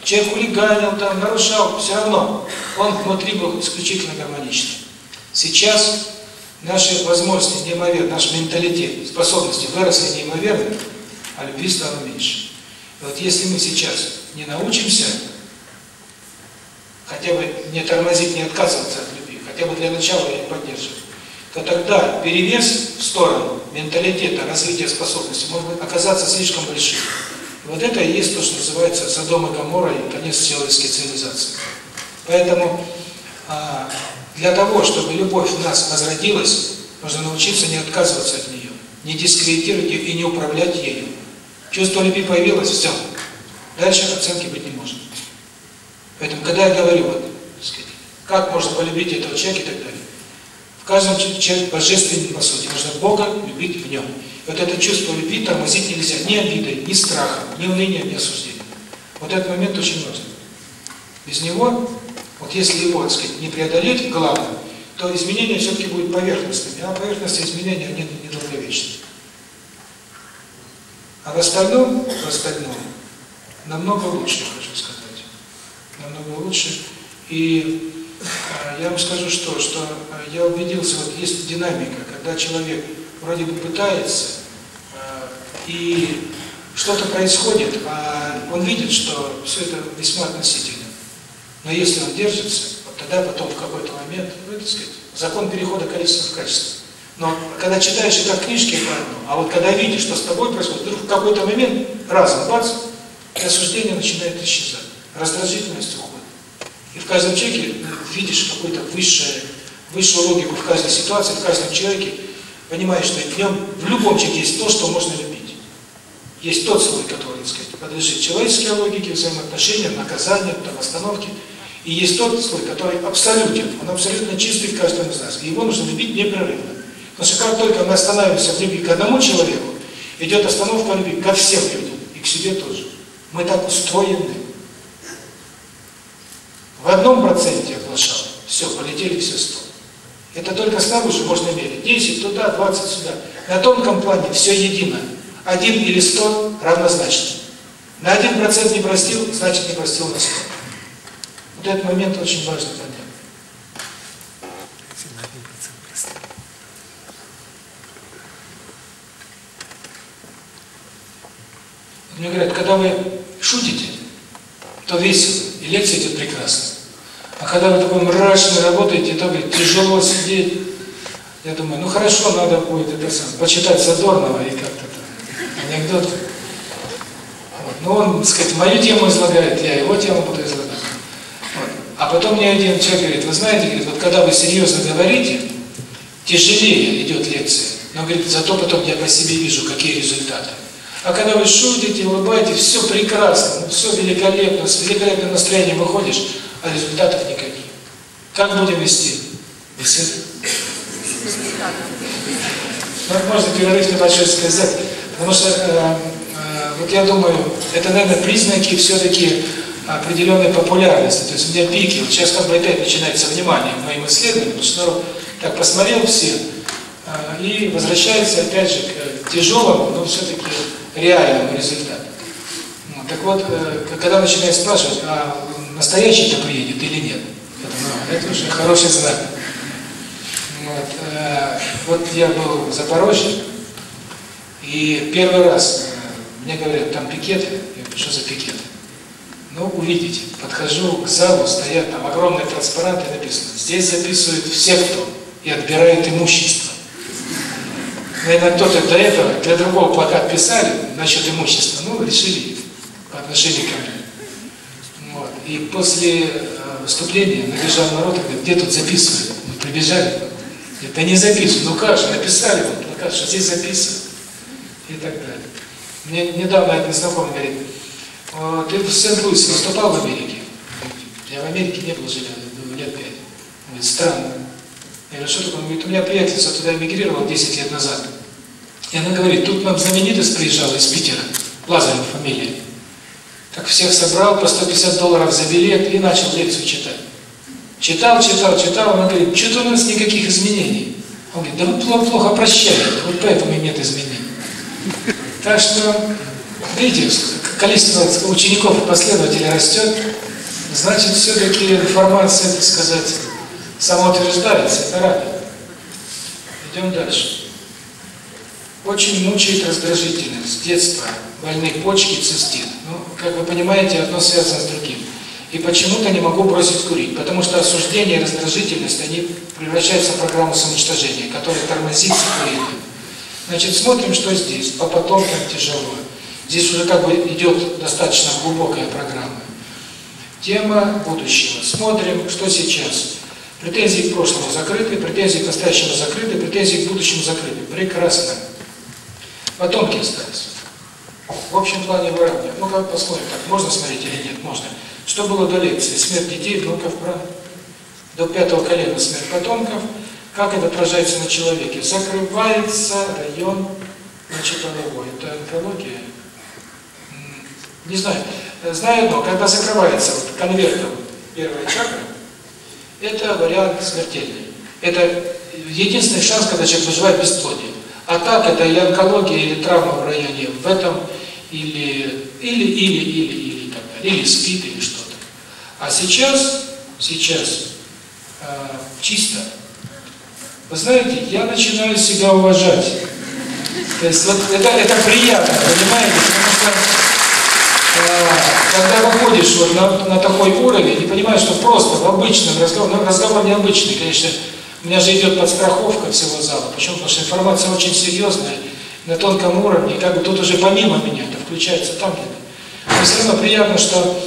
Человек хулиганил, там, нарушал, все равно он внутри был исключительно гармоничный. Сейчас наши возможности неимоверны, наш менталитет, способности выросли неимоверно, а любви стало меньше. И вот если мы сейчас не научимся хотя бы не тормозить, не отказываться от любви, хотя бы для начала я не то тогда перевес в сторону менталитета, развития способности может оказаться слишком большим. И вот это и есть то, что называется Содом и Гамора и конец человеческой цивилизации. Поэтому а, для того, чтобы любовь в нас возродилась, нужно научиться не отказываться от нее, не дискредитировать ее и не управлять ею. Чувство любви появилось, все. Дальше оценки быть не может. Поэтому, когда я говорю, вот, как можно полюбить этого человека и так далее. В каждом человеке божественный, по сути, нужно Бога любить в нем. И вот это чувство любви тормозить нельзя ни обидой, ни страхом, ни унынием, ни осуждением. Вот этот момент очень важен. Без него, вот если его, так сказать, не преодолеть главное, то изменения все-таки будут поверхностными, а поверхностные изменения, они недолговечны. А в остальном, в остальном, намного лучше, хочу сказать. Намного лучше. И я вам скажу, что, что э, я убедился, вот есть динамика, когда человек вроде бы пытается, э, и что-то происходит, а он видит, что все это весьма относительно. Но если он держится, вот тогда потом в какой-то момент, ну, это, сказать, закон перехода количества в качество. Но когда читаешь это книжки, это. А вот когда видишь, что с тобой происходит, вдруг в какой-то момент, раз, бац, и осуждение начинает исчезать. Раздражительность уходит. И в каждом человеке видишь какой-то высшую, высшую логику в каждой ситуации, в каждом человеке, понимаешь, что в в любом человеке есть то, что можно любить. Есть тот слой, который, сказать, подлежит человеческой логике, взаимоотношениям, наказания, там, остановки, И есть тот слой, который абсолютен, он абсолютно чистый в каждом из нас. И его нужно любить непрерывно. Потому что как только мы останавливаемся в любви к одному человеку, идет остановка любви ко всем людям и к себе тоже. Мы так устроены. В одном проценте все, полетели все 100. Это только снаружи можно мерить. 10 туда, 20 сюда. На тонком плане все едино. Один или 100 равнозначно. На один процент не простил, значит не простил нас 100. Вот этот момент очень важный момент. Мне говорят, когда вы шутите, то весело, и лекция идет прекрасно. А когда вы такой мрачный работаете, то говорит, тяжело сидеть. Я думаю, ну хорошо, надо будет это сам, почитать Задорнова и как-то там, анекдот. Вот. Но он, так сказать, мою тему излагает, я его тему буду излагать. Вот. А потом мне один человек говорит, вы знаете, говорит, вот когда вы серьезно говорите, тяжелее идет лекция. Но, говорит, зато потом я по себе вижу, какие результаты. А когда вы шутите, улыбаетесь, все прекрасно, все великолепно, с великолепным настроением выходишь, а результатов никаких. Как будем вести беседу? Ну, можно перерыв небольшой сказать, потому что, э, э, вот я думаю, это, наверное, признаки все-таки определенной популярности. То есть у меня пики, вот сейчас как бы опять начинается внимание моим исследованиям, потому что так посмотрел все, э, и возвращается опять же к тяжелому, но все-таки реальному результату. Так вот, когда начинает спрашивать, а настоящий-то приедет или нет. Это, уже хороший знак. Вот, вот я был в Запорожье, и первый раз мне говорят, там пикеты. Я говорю, что за пикет. Ну, увидите. Подхожу к залу, стоят там огромные транспаранты, написано, здесь записывают всех, кто и отбирает имущество. Наверное, кто-то до этого, для другого плакат писали насчет имущества, ну, решили по отношению ко мне. И после выступления набежал народ и говорит, где тут записывали? Мы прибежали. Это не записывали, Ну как же, написали вот плакат, что здесь записано. И так далее. Мне недавно один знакомый говорит, ты в Сент-Луисе выступал в Америке? Я в Америке не был, жили лет пять. Говорит, странно. Я говорю, что такое? Он говорит, у меня приятельница туда эмигрировала 10 лет назад. И она говорит, тут нам знаменитость приезжала из Питера, Лазарев фамилия. Как всех собрал по 150 долларов за билет и начал лекцию читать. Читал, читал, читал, он говорит, что-то у нас никаких изменений. Он говорит, да вы плохо, плохо прощали, вот поэтому и нет изменений. Так что, видите, количество учеников и последователей растет, значит, все-таки информация, так сказать, самоутверждается, это радует. Идем дальше. Очень мучает раздражительность с детства, больные почки, цистит как вы понимаете, одно связано с другим. И почему-то не могу бросить курить, потому что осуждение раздражительность, они превращаются в программу самоуничтожения, которая тормозится курением. Значит, смотрим, что здесь. По потомкам тяжело. Здесь уже как бы идет достаточно глубокая программа. Тема будущего. Смотрим, что сейчас. Претензии к прошлому закрыты, претензии к настоящему закрыты, претензии к будущему закрыты. Прекрасно. Потомки остались. В общем плане выравнивания. Ну как посмотрим, так можно смотреть или нет, можно. Что было до лекции? Смерть детей, внуков, прав. До пятого колена смерть потомков. Как это отражается на человеке? Закрывается район значит, половой. Это онкология. Не знаю. Знаю одно, когда закрывается вот, конвертом первая чакра, это вариант смертельный. Это единственный шанс, когда человек выживает бесплодие. А так это или онкология, или травма в районе в этом, или, или, или, или, или, так далее, или спит, или что-то. А сейчас, сейчас, э, чисто. Вы знаете, я начинаю себя уважать. То есть вот это, это приятно, понимаете? Потому что когда выходишь вот на, на такой уровень и понимаешь, что просто в обычном разговоре, разговор необычный, конечно, у меня же идет подстраховка всего зала. Почему? Потому что информация очень серьезная, на тонком уровне, как бы тут уже помимо меня, это включается там где-то. Но все равно приятно, что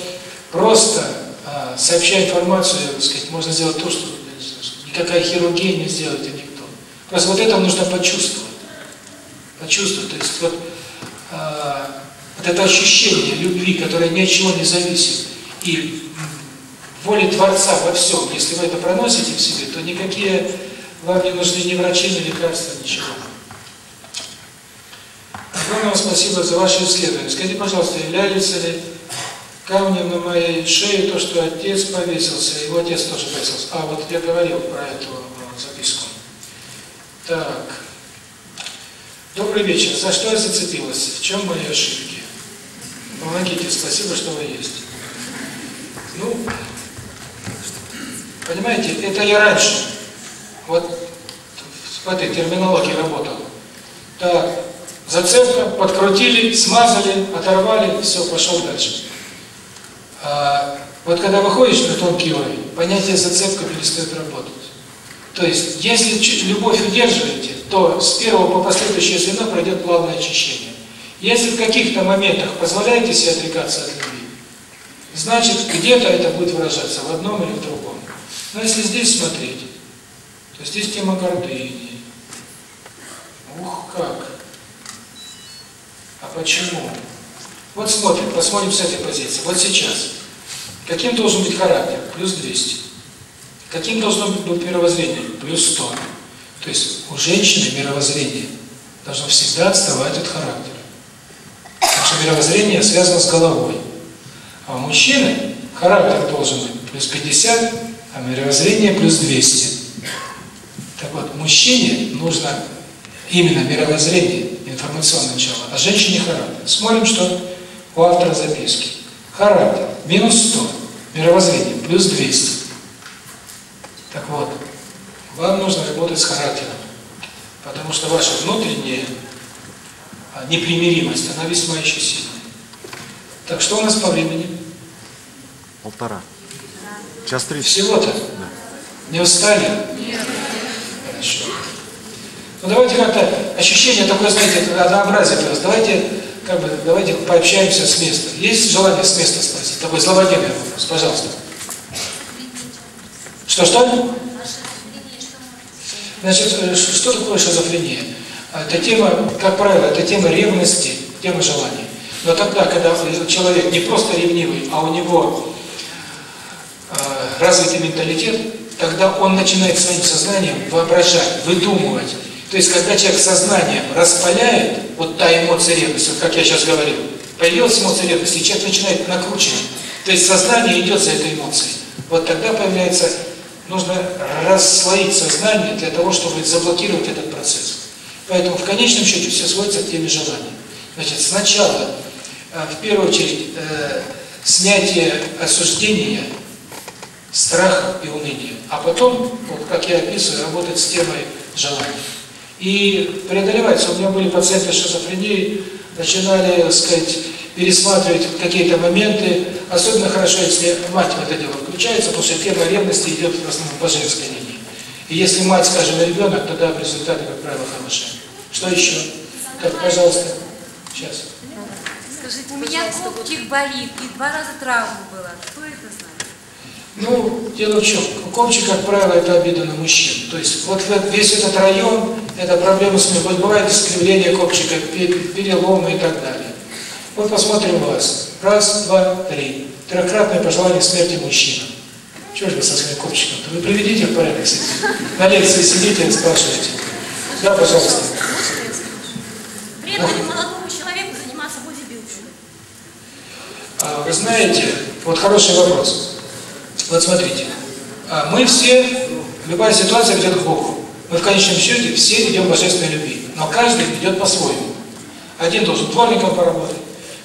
просто а, сообщая информацию, сказать, можно сделать то, что никакая хирургия не сделает и никто. Просто вот это нужно почувствовать. Почувствовать. То есть вот, а, вот это ощущение любви, которое ни от чего не зависит, и Воли Творца во всем, если вы это проносите в себе, то никакие вам не нужны ни врачи, ни лекарства, ничего. Огромное вам спасибо за ваше исследование. Скажите, пожалуйста, являлись ли камнем на моей шее то, что отец повесился, его отец тоже повесился. А, вот я говорил про эту э, записку. Так. Добрый вечер. За что я зацепилась? В чем мои ошибки? Помогите, спасибо, что вы есть. Ну, Понимаете, это я раньше, вот в этой терминологии работал. Да, зацепка, подкрутили, смазали, оторвали, все, пошел дальше. А, вот когда выходишь на тонкий уровень, понятие зацепка перестает работать. То есть, если чуть любовь удерживаете, то с первого по последующее звено пройдет плавное очищение. Если в каких-то моментах позволяете себе отрекаться от любви, значит, где-то это будет выражаться, в одном или в другом. Но если здесь смотреть, то здесь тема гордыни. Ух, как! А почему? Вот смотрим, посмотрим с этой позиции. Вот сейчас. Каким должен быть характер? Плюс 200. Каким должно быть мировоззрение? Плюс 100. То есть у женщины мировоззрение должно всегда отставать от характера. Потому что мировоззрение связано с головой. А у мужчины характер должен быть плюс 50, а мировоззрение плюс 200. Так вот, мужчине нужно именно мировоззрение, информационное начало, а женщине характер. Смотрим, что у автора записки. Характер минус 100, мировоззрение плюс 200. Так вот, вам нужно работать с характером, потому что ваша внутренняя непримиримость, она весьма еще сильная. Так что у нас по времени? Полтора. Час 30. Всего-то. Да. Не устали? Нет. Хорошо. Ну давайте как-то ощущение такое, знаете, однообразие у. Давайте, как бы, давайте пообщаемся с места. Есть желание с места спросить? Такой злободневный вопрос, пожалуйста. Что-что? Значит, э, что такое шизофрения? Это тема, как правило, это тема ревности, тема желания. Но тогда, когда человек не просто ревнивый, а у него развитый менталитет, тогда он начинает своим сознанием воображать, выдумывать. То есть, когда человек сознанием распаляет, вот та эмоция ревности, как я сейчас говорил, появилась эмоция ревности, и человек начинает накручивать. То есть, сознание идет за этой эмоцией. Вот тогда появляется, нужно расслоить сознание для того, чтобы заблокировать этот процесс. Поэтому в конечном счете все сводится к теме желания. Значит, сначала, э, в первую очередь, э, снятие осуждения – страха и уныния. А потом, вот как я описываю, работать с темой желаний. И преодолевается. У меня были пациенты шизофрении, начинали, так сказать, пересматривать какие-то моменты. Особенно хорошо, если мать в это дело включается, после первой тема ревности идет в основном по женской линии. И если мать, скажем, ребенок, тогда результаты, как правило, хорошие. Что еще? Так, пожалуйста. Сейчас. Скажите, у меня копчик болит, и два раза травма была. Что это значит? Ну, дело в чем, копчи, как правило, это обида на мужчин. То есть вот весь этот район, это проблема с ним. Вот бывает искривление копчика, переломы и так далее. Вот посмотрим вас. Раз, два, три. Трехкратное пожелание смерти мужчинам. Чего же вы со своим копчиком-то? Вы приведите в порядок, кстати. На лекции сидите и спрашивайте. Да, пожалуйста. Вредно ли молодому человеку заниматься бодибилдингом? А, вы знаете, вот хороший вопрос. Вот смотрите, uh, мы все, любая ситуация ведет к Богу. Мы в конечном счете все идем к божественной любви, но каждый идет по-своему. Один должен дворником поработать,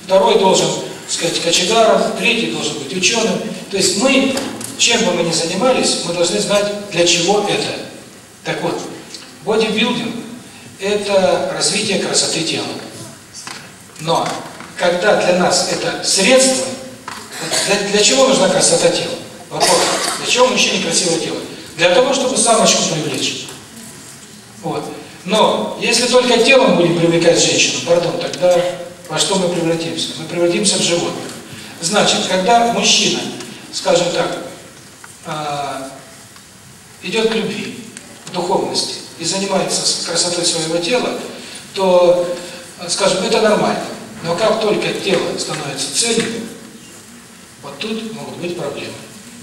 второй должен, сказать, кочегаром, третий должен быть ученым. То есть мы, чем бы мы ни занимались, мы должны знать, для чего это. Так вот, бодибилдинг – это развитие красоты тела. Но когда для нас это средство, для, для чего нужна красота тела? Вопрос. Для чего мужчине красиво тело? Для того, чтобы самочку привлечь. Вот. Но если только телом будем привлекать женщину, пардон, тогда во что мы превратимся? Мы превратимся в животных. Значит, когда мужчина, скажем так, идет к любви, к духовности и занимается красотой своего тела, то, скажем, это нормально. Но как только тело становится целью, вот тут могут быть проблемы.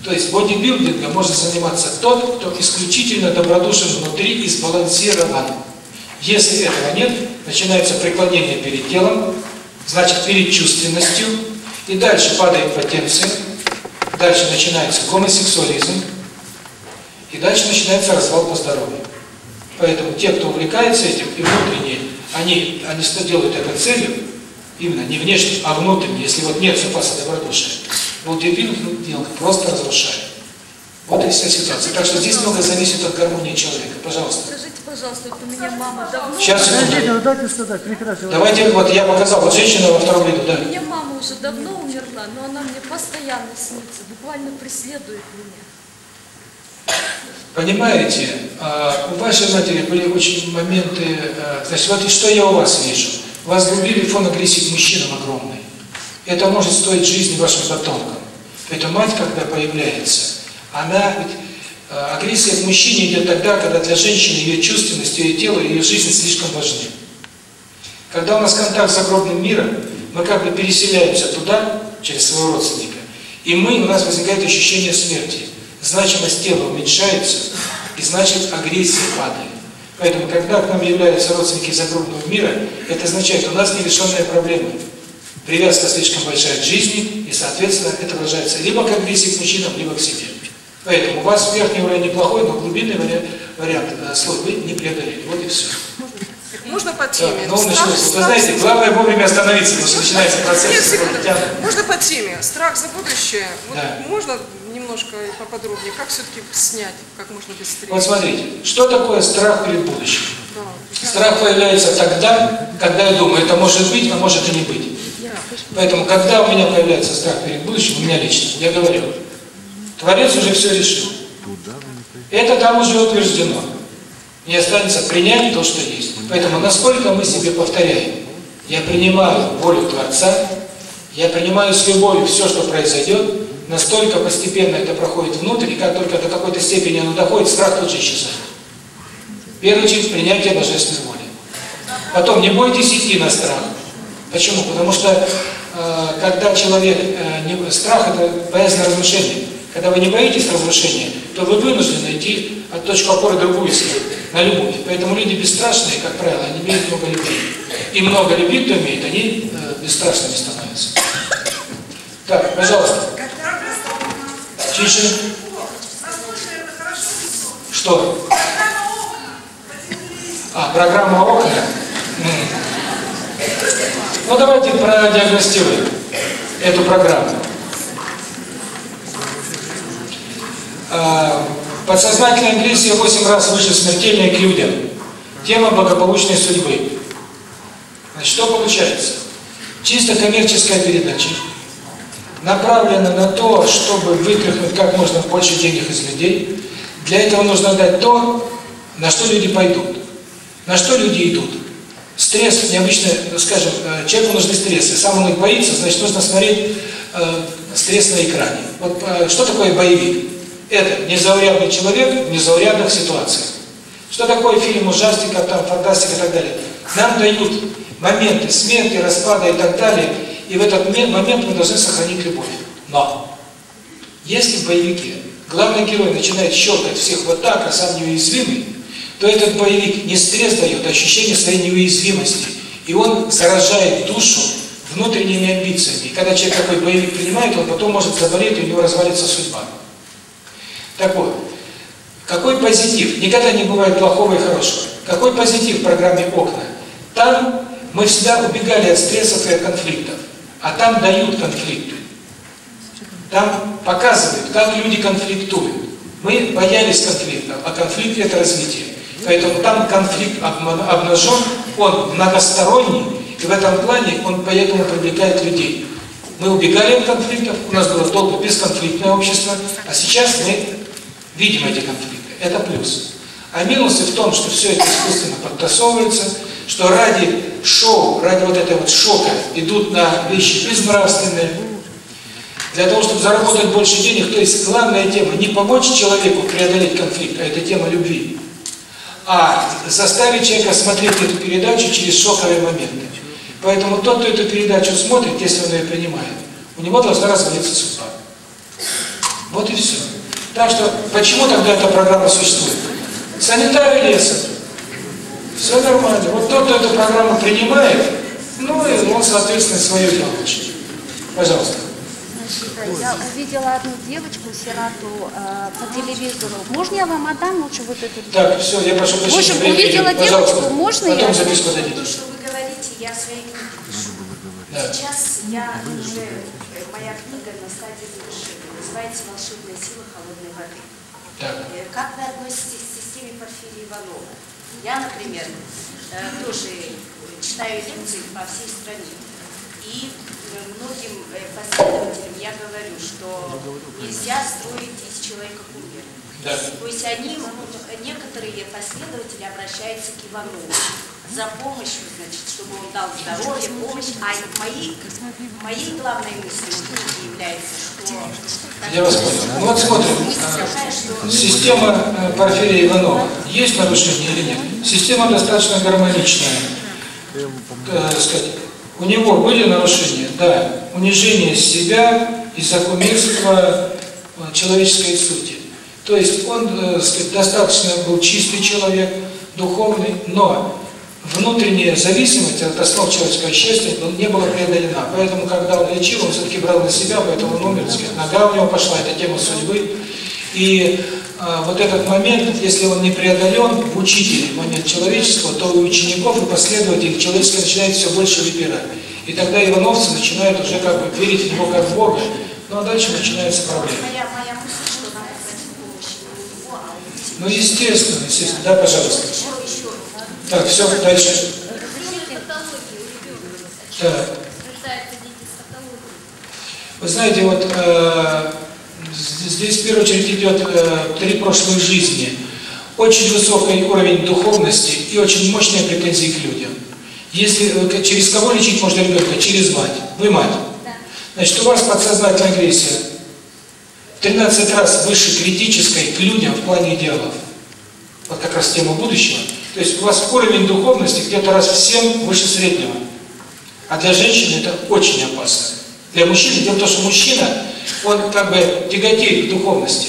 То есть бодибилдингом а может заниматься тот, кто исключительно добродушен внутри и сбалансирован. Если этого нет, начинается преклонение перед телом, значит перед чувственностью, и дальше падает потенция, дальше начинается гомосексуализм, и дальше начинается развал по здоровью. Поэтому те, кто увлекается этим, и внутренне, они, они что делают это целью, Именно не внешне, а внутренне. Если вот нет запаса добродушия, волдебинг дело просто разрушает. Вот и вся ситуация. Так что здесь много зависит от гармонии человека. Пожалуйста. Скажите, пожалуйста, вот у меня мама давно... Сейчас, секунду. Дайте сюда, прекрасно. Давайте, вот я показал, вот женщина во втором ряду, да. У меня мама уже давно умерла, но она мне постоянно снится, буквально преследует меня. Понимаете, а, у вашей матери были очень моменты... А, значит, вот и что я у вас вижу. Возлюбили фон агрессии к мужчинам огромный. Это может стоить жизни вашим потомкам. Поэтому мать, когда появляется, она ведь э, агрессия к мужчине идет тогда, когда для женщины ее чувственность, ее тело, ее жизнь слишком важны. Когда у нас контакт с огромным миром, мы как бы переселяемся туда, через своего родственника, и мы, у нас возникает ощущение смерти. Значимость тела уменьшается, и значит агрессия падает. Поэтому, когда к нам являются родственники из огромного мира, это означает, что у нас нерешенная проблема. Привязка слишком большая к жизни, и, соответственно, это выражается либо как агрессии к мужчинам, либо к себе. Поэтому у вас верхний уровень неплохой, но глубинный вариант, вариант слой вы не преодолели. Вот и все. Можно по теме? Да, но он страх. Вы знаете, главное вовремя остановиться, потому что начинается процесс. Нет, секунду. Можно по теме. Страх за будущее. Вот. Можно немножко поподробнее, как все-таки снять, как можно быстрее? Вот смотрите, что такое страх перед будущим? Да, страх появляется тогда, когда я думаю, это может быть, а может и не быть. Да, Поэтому, когда у меня появляется страх перед будущим, у меня лично, я говорю, Творец уже все решил. Это там уже утверждено. Не останется принять то, что есть. Поэтому, насколько мы себе повторяем, я принимаю волю Творца, я принимаю с любовью все, что произойдет, настолько постепенно это проходит внутрь, и как только до какой-то степени оно доходит, страх тут же исчезает. Первый первую принятие божественной воли. Потом не бойтесь идти на страх. Почему? Потому что э, когда человек, э, не, страх это боязнь разрушения. Когда вы не боитесь разрушения, то вы вынуждены идти от точки опоры другую силу, на любовь. Поэтому люди бесстрашные, как правило, они имеют много любви. И много любви, кто имеет, они э, бесстрашными становятся. Так, пожалуйста. Тише. Что? А, программа окна? Ну давайте продиагностируем эту программу. Подсознательная агрессия 8 раз выше смертельной к людям. Тема благополучной судьбы. Значит, что получается? Чисто коммерческая передача направлена на то, чтобы вытряхнуть как можно больше денег из людей. Для этого нужно дать то, на что люди пойдут. На что люди идут? Стресс, необычно, ну, скажем, э, человеку нужны стрессы. Сам он их боится, значит, нужно смотреть э, стресс на экране. Вот э, что такое боевик? Это незаурядный человек в незаурядных ситуациях. Что такое фильм ужастика, там, фантастика и так далее? Нам дают моменты смерти, распада и так далее – и в этот момент мы должны сохранить любовь. Но если в боевике главный герой начинает щелкать всех вот так, а сам неуязвимый, то этот боевик не стресс дает, а ощущение своей неуязвимости. И он заражает душу внутренними амбициями. И когда человек такой боевик принимает, он потом может заболеть, и у него развалится судьба. Так вот, какой позитив? Никогда не бывает плохого и хорошего. Какой позитив в программе «Окна»? Там мы всегда убегали от стрессов и от конфликтов а там дают конфликты. Там показывают, как люди конфликтуют. Мы боялись конфликта, а конфликт – это развитие. Поэтому там конфликт обнажен, он многосторонний, и в этом плане он поэтому привлекает людей. Мы убегали от конфликтов, у нас было долго бесконфликтное общество, а сейчас мы видим эти конфликты. Это плюс. А минусы в том, что все это искусственно подтасовывается – что ради шоу, ради вот этого вот шока идут на вещи безнравственные. Для того, чтобы заработать больше денег, то есть главная тема не помочь человеку преодолеть конфликт, а это тема любви, а заставить человека смотреть эту передачу через шоковые моменты. Поэтому тот, кто эту передачу смотрит, если он ее понимает, у него должна развалиться судьба. Вот и все. Так что, почему тогда эта программа существует? Санитары леса, все нормально. Вот тот, кто эту программу принимает, ну и он, соответственно, свою получит. Пожалуйста. Я увидела одну девочку, сироту, э, по телевизору. Можно я вам отдам лучше вот эту? Так, все, я прошу прощения. В общем, увидела девочку, Пожалуйста. можно Потом я? Потом записку дадите. То, что вы говорите, я своей книгой. Сейчас я уже, моя книга на стадии завершения. Называется «Волшебная сила холодной воды». Так. Как вы относитесь к системе Порфирия Иванова? Я, например, тоже читаю лекции по всей стране. И многим последователям я говорю, что нельзя строить из человека кумира. То есть они могут, некоторые последователи обращаются к Иванову за помощью, значит, чтобы он дал здоровье, помощь. А моей, моей главной мыслью является, что... Я вас понял. Ну вот смотрим. Система э, Порфирия Иванова. Есть нарушение или нет? Система достаточно гармоничная. Э, сказать, у него были нарушения? Да. Унижение себя и закумирство э, человеческой сути. То есть он э, достаточно был чистый человек, духовный, но внутренняя зависимость от основ человеческого счастья ну, не была преодолена. Поэтому, когда он лечил, он все-таки брал на себя, поэтому он умер, нога у него пошла, это тема судьбы. И э, вот этот момент, если он не преодолен в учителе момент человеческого, то у учеников и последователей человеческое начинает все больше выбирать. И тогда ивановцы начинают уже как бы верить в него как в Бога, ну а дальше начинаются проблемы. Ну, естественно, естественно. Да, пожалуйста. Так, все, дальше. Так. Вы знаете, вот э, здесь в первую очередь идет э, три прошлой жизни. Очень высокий уровень духовности и очень мощные претензии к людям. Если э, через кого лечить можно ребенка? Через мать. Вы мать. Да. Значит, у вас подсознательная агрессия 13 раз выше критической к людям в плане идеалов. Вот как раз тема будущего. То есть у вас уровень духовности где-то раз в 7 выше среднего. А для женщины это очень опасно. Для мужчины, дело в том, что мужчина, он как бы тяготеет к духовности.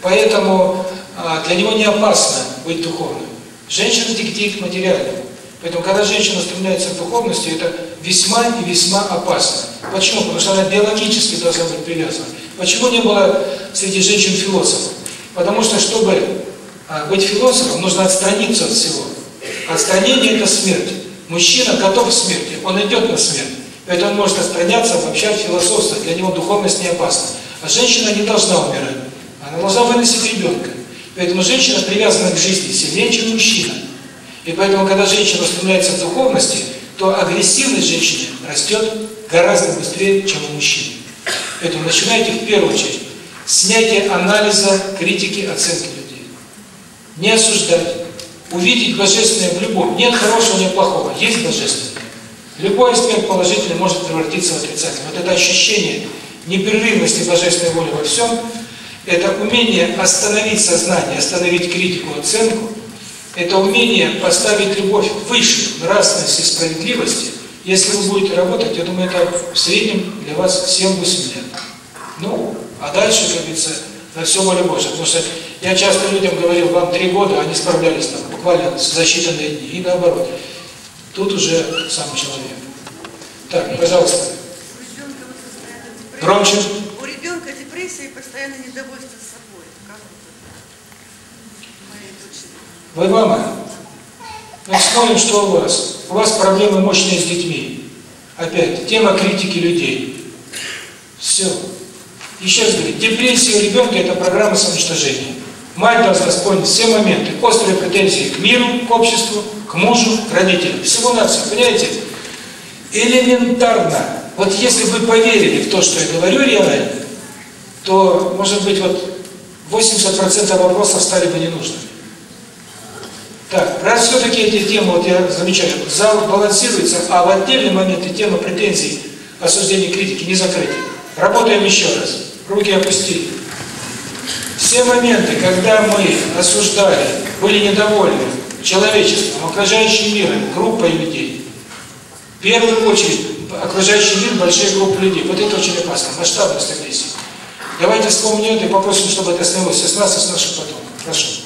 Поэтому а, для него не опасно быть духовным. Женщина тяготеет к материальному. Поэтому, когда женщина стремляется к духовности, это весьма и весьма опасно. Почему? Потому что она биологически должна быть привязана. Почему не было среди женщин философов? Потому что, чтобы а, быть философом, нужно отстраниться от всего. Отстранение – это смерть. Мужчина готов к смерти, он идет на смерть. Поэтому он может отстраняться, обобщать, философствовать, для него духовность не опасна. А женщина не должна умирать, она должна выносить ребенка. Поэтому женщина привязана к жизни сильнее, чем мужчина. И поэтому, когда женщина устремляется в духовности, то агрессивность женщины растет гораздо быстрее, чем у мужчины. Поэтому начинайте в первую очередь снятие анализа, критики, оценки людей. Не осуждать. Увидеть божественное в любом. Нет хорошего, нет плохого. Есть божественное. Любой аспект положительный может превратиться в отрицательный. Вот это ощущение непрерывности божественной воли во всем, это умение остановить сознание, остановить критику, оценку, это умение поставить любовь выше нравственности и справедливости, если вы будете работать, я думаю, это в среднем для вас 7-8 лет. Ну, а дальше, как говорится, на все воле больше, Потому что я часто людям говорил, вам три года, а они справлялись там буквально за считанные дни, и наоборот. Тут уже сам человек. Так, пожалуйста. Громче. У ребенка депрессия и постоянно недовольство собой. Как это? Моей дочери. Вы мама? Мы что у вас. У вас проблемы мощные с детьми. Опять, тема критики людей. Все. Еще раз говорю, депрессия у ребенка – это программа самоуничтожения. Мать должна вспомнить все моменты, острые претензии к миру, к обществу, к мужу, к родителям. Всего на все, понимаете? Элементарно. Вот если вы поверили в то, что я говорю реально, то, может быть, вот 80% вопросов стали бы ненужными. Так, раз все-таки эти темы, вот я замечаю, зал балансируется, а в отдельный момент и тема претензий, осуждений, критики не закрыты. Работаем еще раз. Руки опустили. Все моменты, когда мы осуждали, были недовольны человечеством, окружающим миром, группой людей, в первую очередь окружающий мир, большие группы людей. Вот это очень опасно, масштабность агрессии. Давайте вспомним это и попросим, чтобы это снялось и с нас, и с наших потомков. Прошу.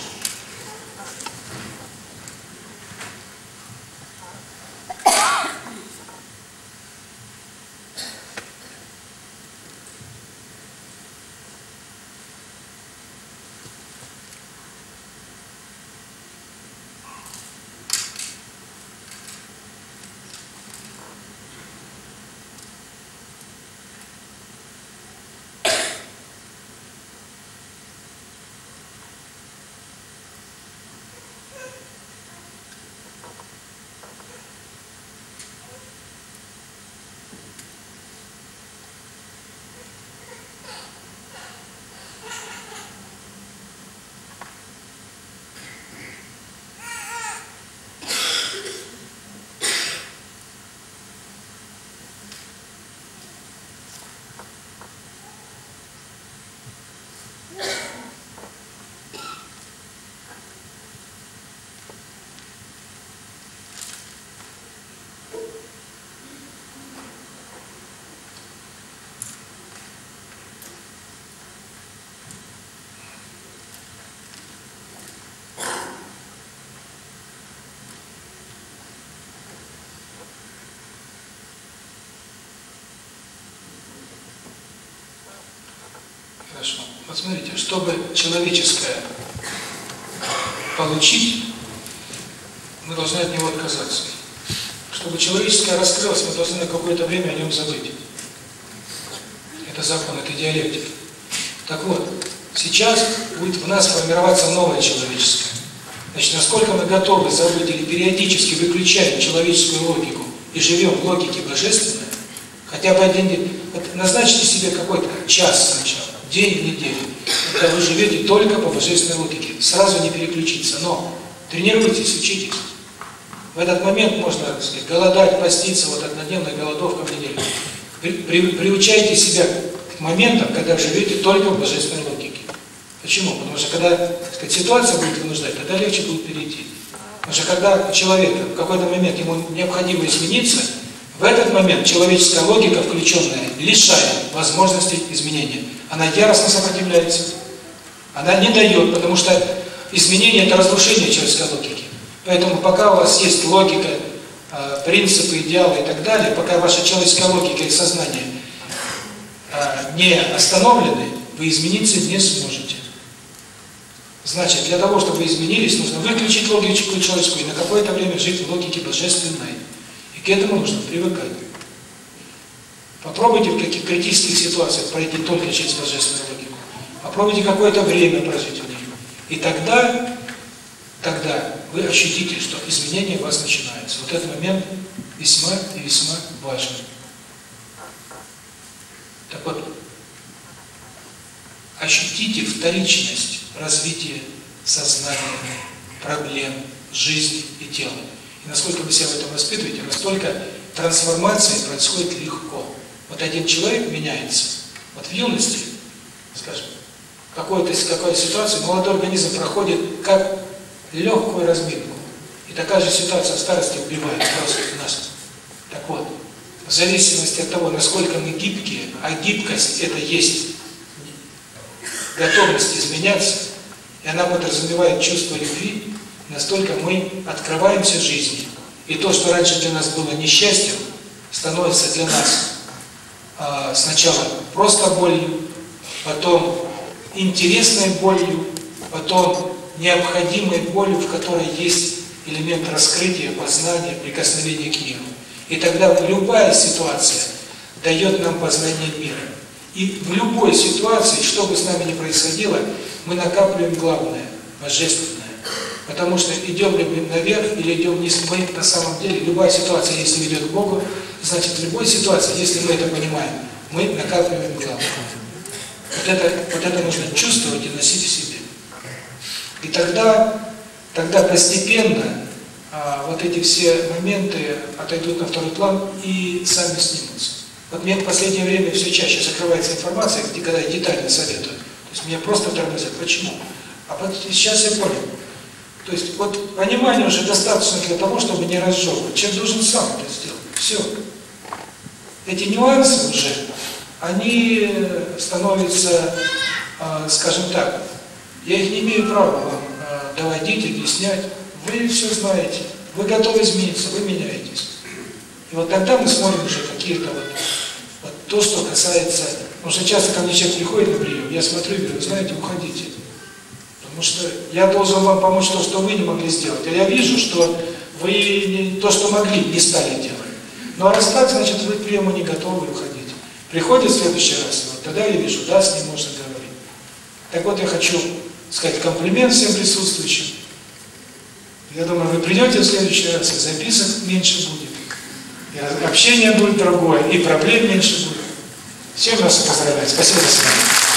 прошло. Вот смотрите, чтобы человеческое получить, мы должны от него отказаться. Чтобы человеческое раскрылось, мы должны на какое-то время о нем забыть. Это закон, это диалектика. Так вот, сейчас будет в нас формироваться новое человеческое. Значит, насколько мы готовы забыть или периодически выключаем человеческую логику и живем в логике божественной, хотя бы один день, назначьте себе какой-то час сначала день в неделю. Когда вы живете только по божественной логике, сразу не переключиться. Но тренируйтесь, учитесь. В этот момент можно, так сказать, голодать, поститься, вот однодневная голодовка в неделю. При, при, приучайте себя к моментам, когда живете только в божественной логике. Почему? Потому что когда так сказать, ситуация будет вынуждать, тогда легче будет перейти. Потому что когда человек в какой-то момент ему необходимо измениться, в этот момент человеческая логика, включенная, лишает возможности изменения она яростно сопротивляется. Она не дает, потому что изменение – это разрушение человеческой логики. Поэтому пока у вас есть логика, принципы, идеалы и так далее, пока ваша человеческая логика и сознание не остановлены, вы измениться не сможете. Значит, для того, чтобы вы изменились, нужно выключить логику человеческую и на какое-то время жить в логике божественной. И к этому нужно привыкать. Попробуйте в каких критических ситуациях пройти только через божественную логику. Попробуйте какое-то время прожить в ней, И тогда, тогда вы ощутите, что изменение у вас начинается. Вот этот момент весьма и весьма важен. Так вот, ощутите вторичность развития сознания, проблем, жизни и тела. И насколько вы себя в этом воспитываете, настолько трансформация происходит легко. Вот один человек меняется. Вот в юности, скажем, какой-то из какой ситуации молодой организм проходит как легкую разминку. И такая же ситуация в старости убивает просто нас. Так вот, в зависимости от того, насколько мы гибкие, а гибкость это есть готовность изменяться, и она подразумевает чувство любви, настолько мы открываемся жизни. И то, что раньше для нас было несчастьем, становится для нас сначала просто болью, потом интересной болью, потом необходимой болью, в которой есть элемент раскрытия, познания, прикосновения к миру. И тогда любая ситуация дает нам познание мира. И в любой ситуации, что бы с нами ни происходило, мы накапливаем главное, божественное. Потому что идем ли мы наверх или идем вниз, мы на самом деле, любая ситуация, если ведет к Богу, значит, в любой ситуации, если мы это понимаем, мы накапливаем главу. Вот это, вот это нужно чувствовать и носить в себе. И тогда, тогда постепенно а, вот эти все моменты отойдут на второй план и сами снимутся. Вот мне в последнее время все чаще закрывается информация, когда я детально советую. То есть меня просто тормозят. Почему? А вот сейчас я понял. То есть вот понимания уже достаточно для того, чтобы не разжевывать. Чем должен сам это сделать. Все. Эти нюансы уже, они э, становятся, э, скажем так, я их не имею права вам э, доводить, объяснять. Вы все знаете. Вы готовы измениться, вы меняетесь. И вот тогда мы смотрим уже какие-то вот, вот то, что касается... Потому что часто ко мне человек приходит на прием, я смотрю и говорю, знаете, уходите. Потому что я должен вам помочь то, что вы не могли сделать. А я вижу, что вы не, то, что могли, не стали делать. Ну а раз так, значит, вы к приему не готовы уходить. Приходит в следующий раз, вот тогда я вижу, да, с ним можно говорить. Так вот, я хочу сказать комплимент всем присутствующим. Я думаю, вы придете в следующий раз, и записок меньше будет, и общение будет другое, и проблем меньше будет. Всем вас поздравляю. Спасибо за внимание.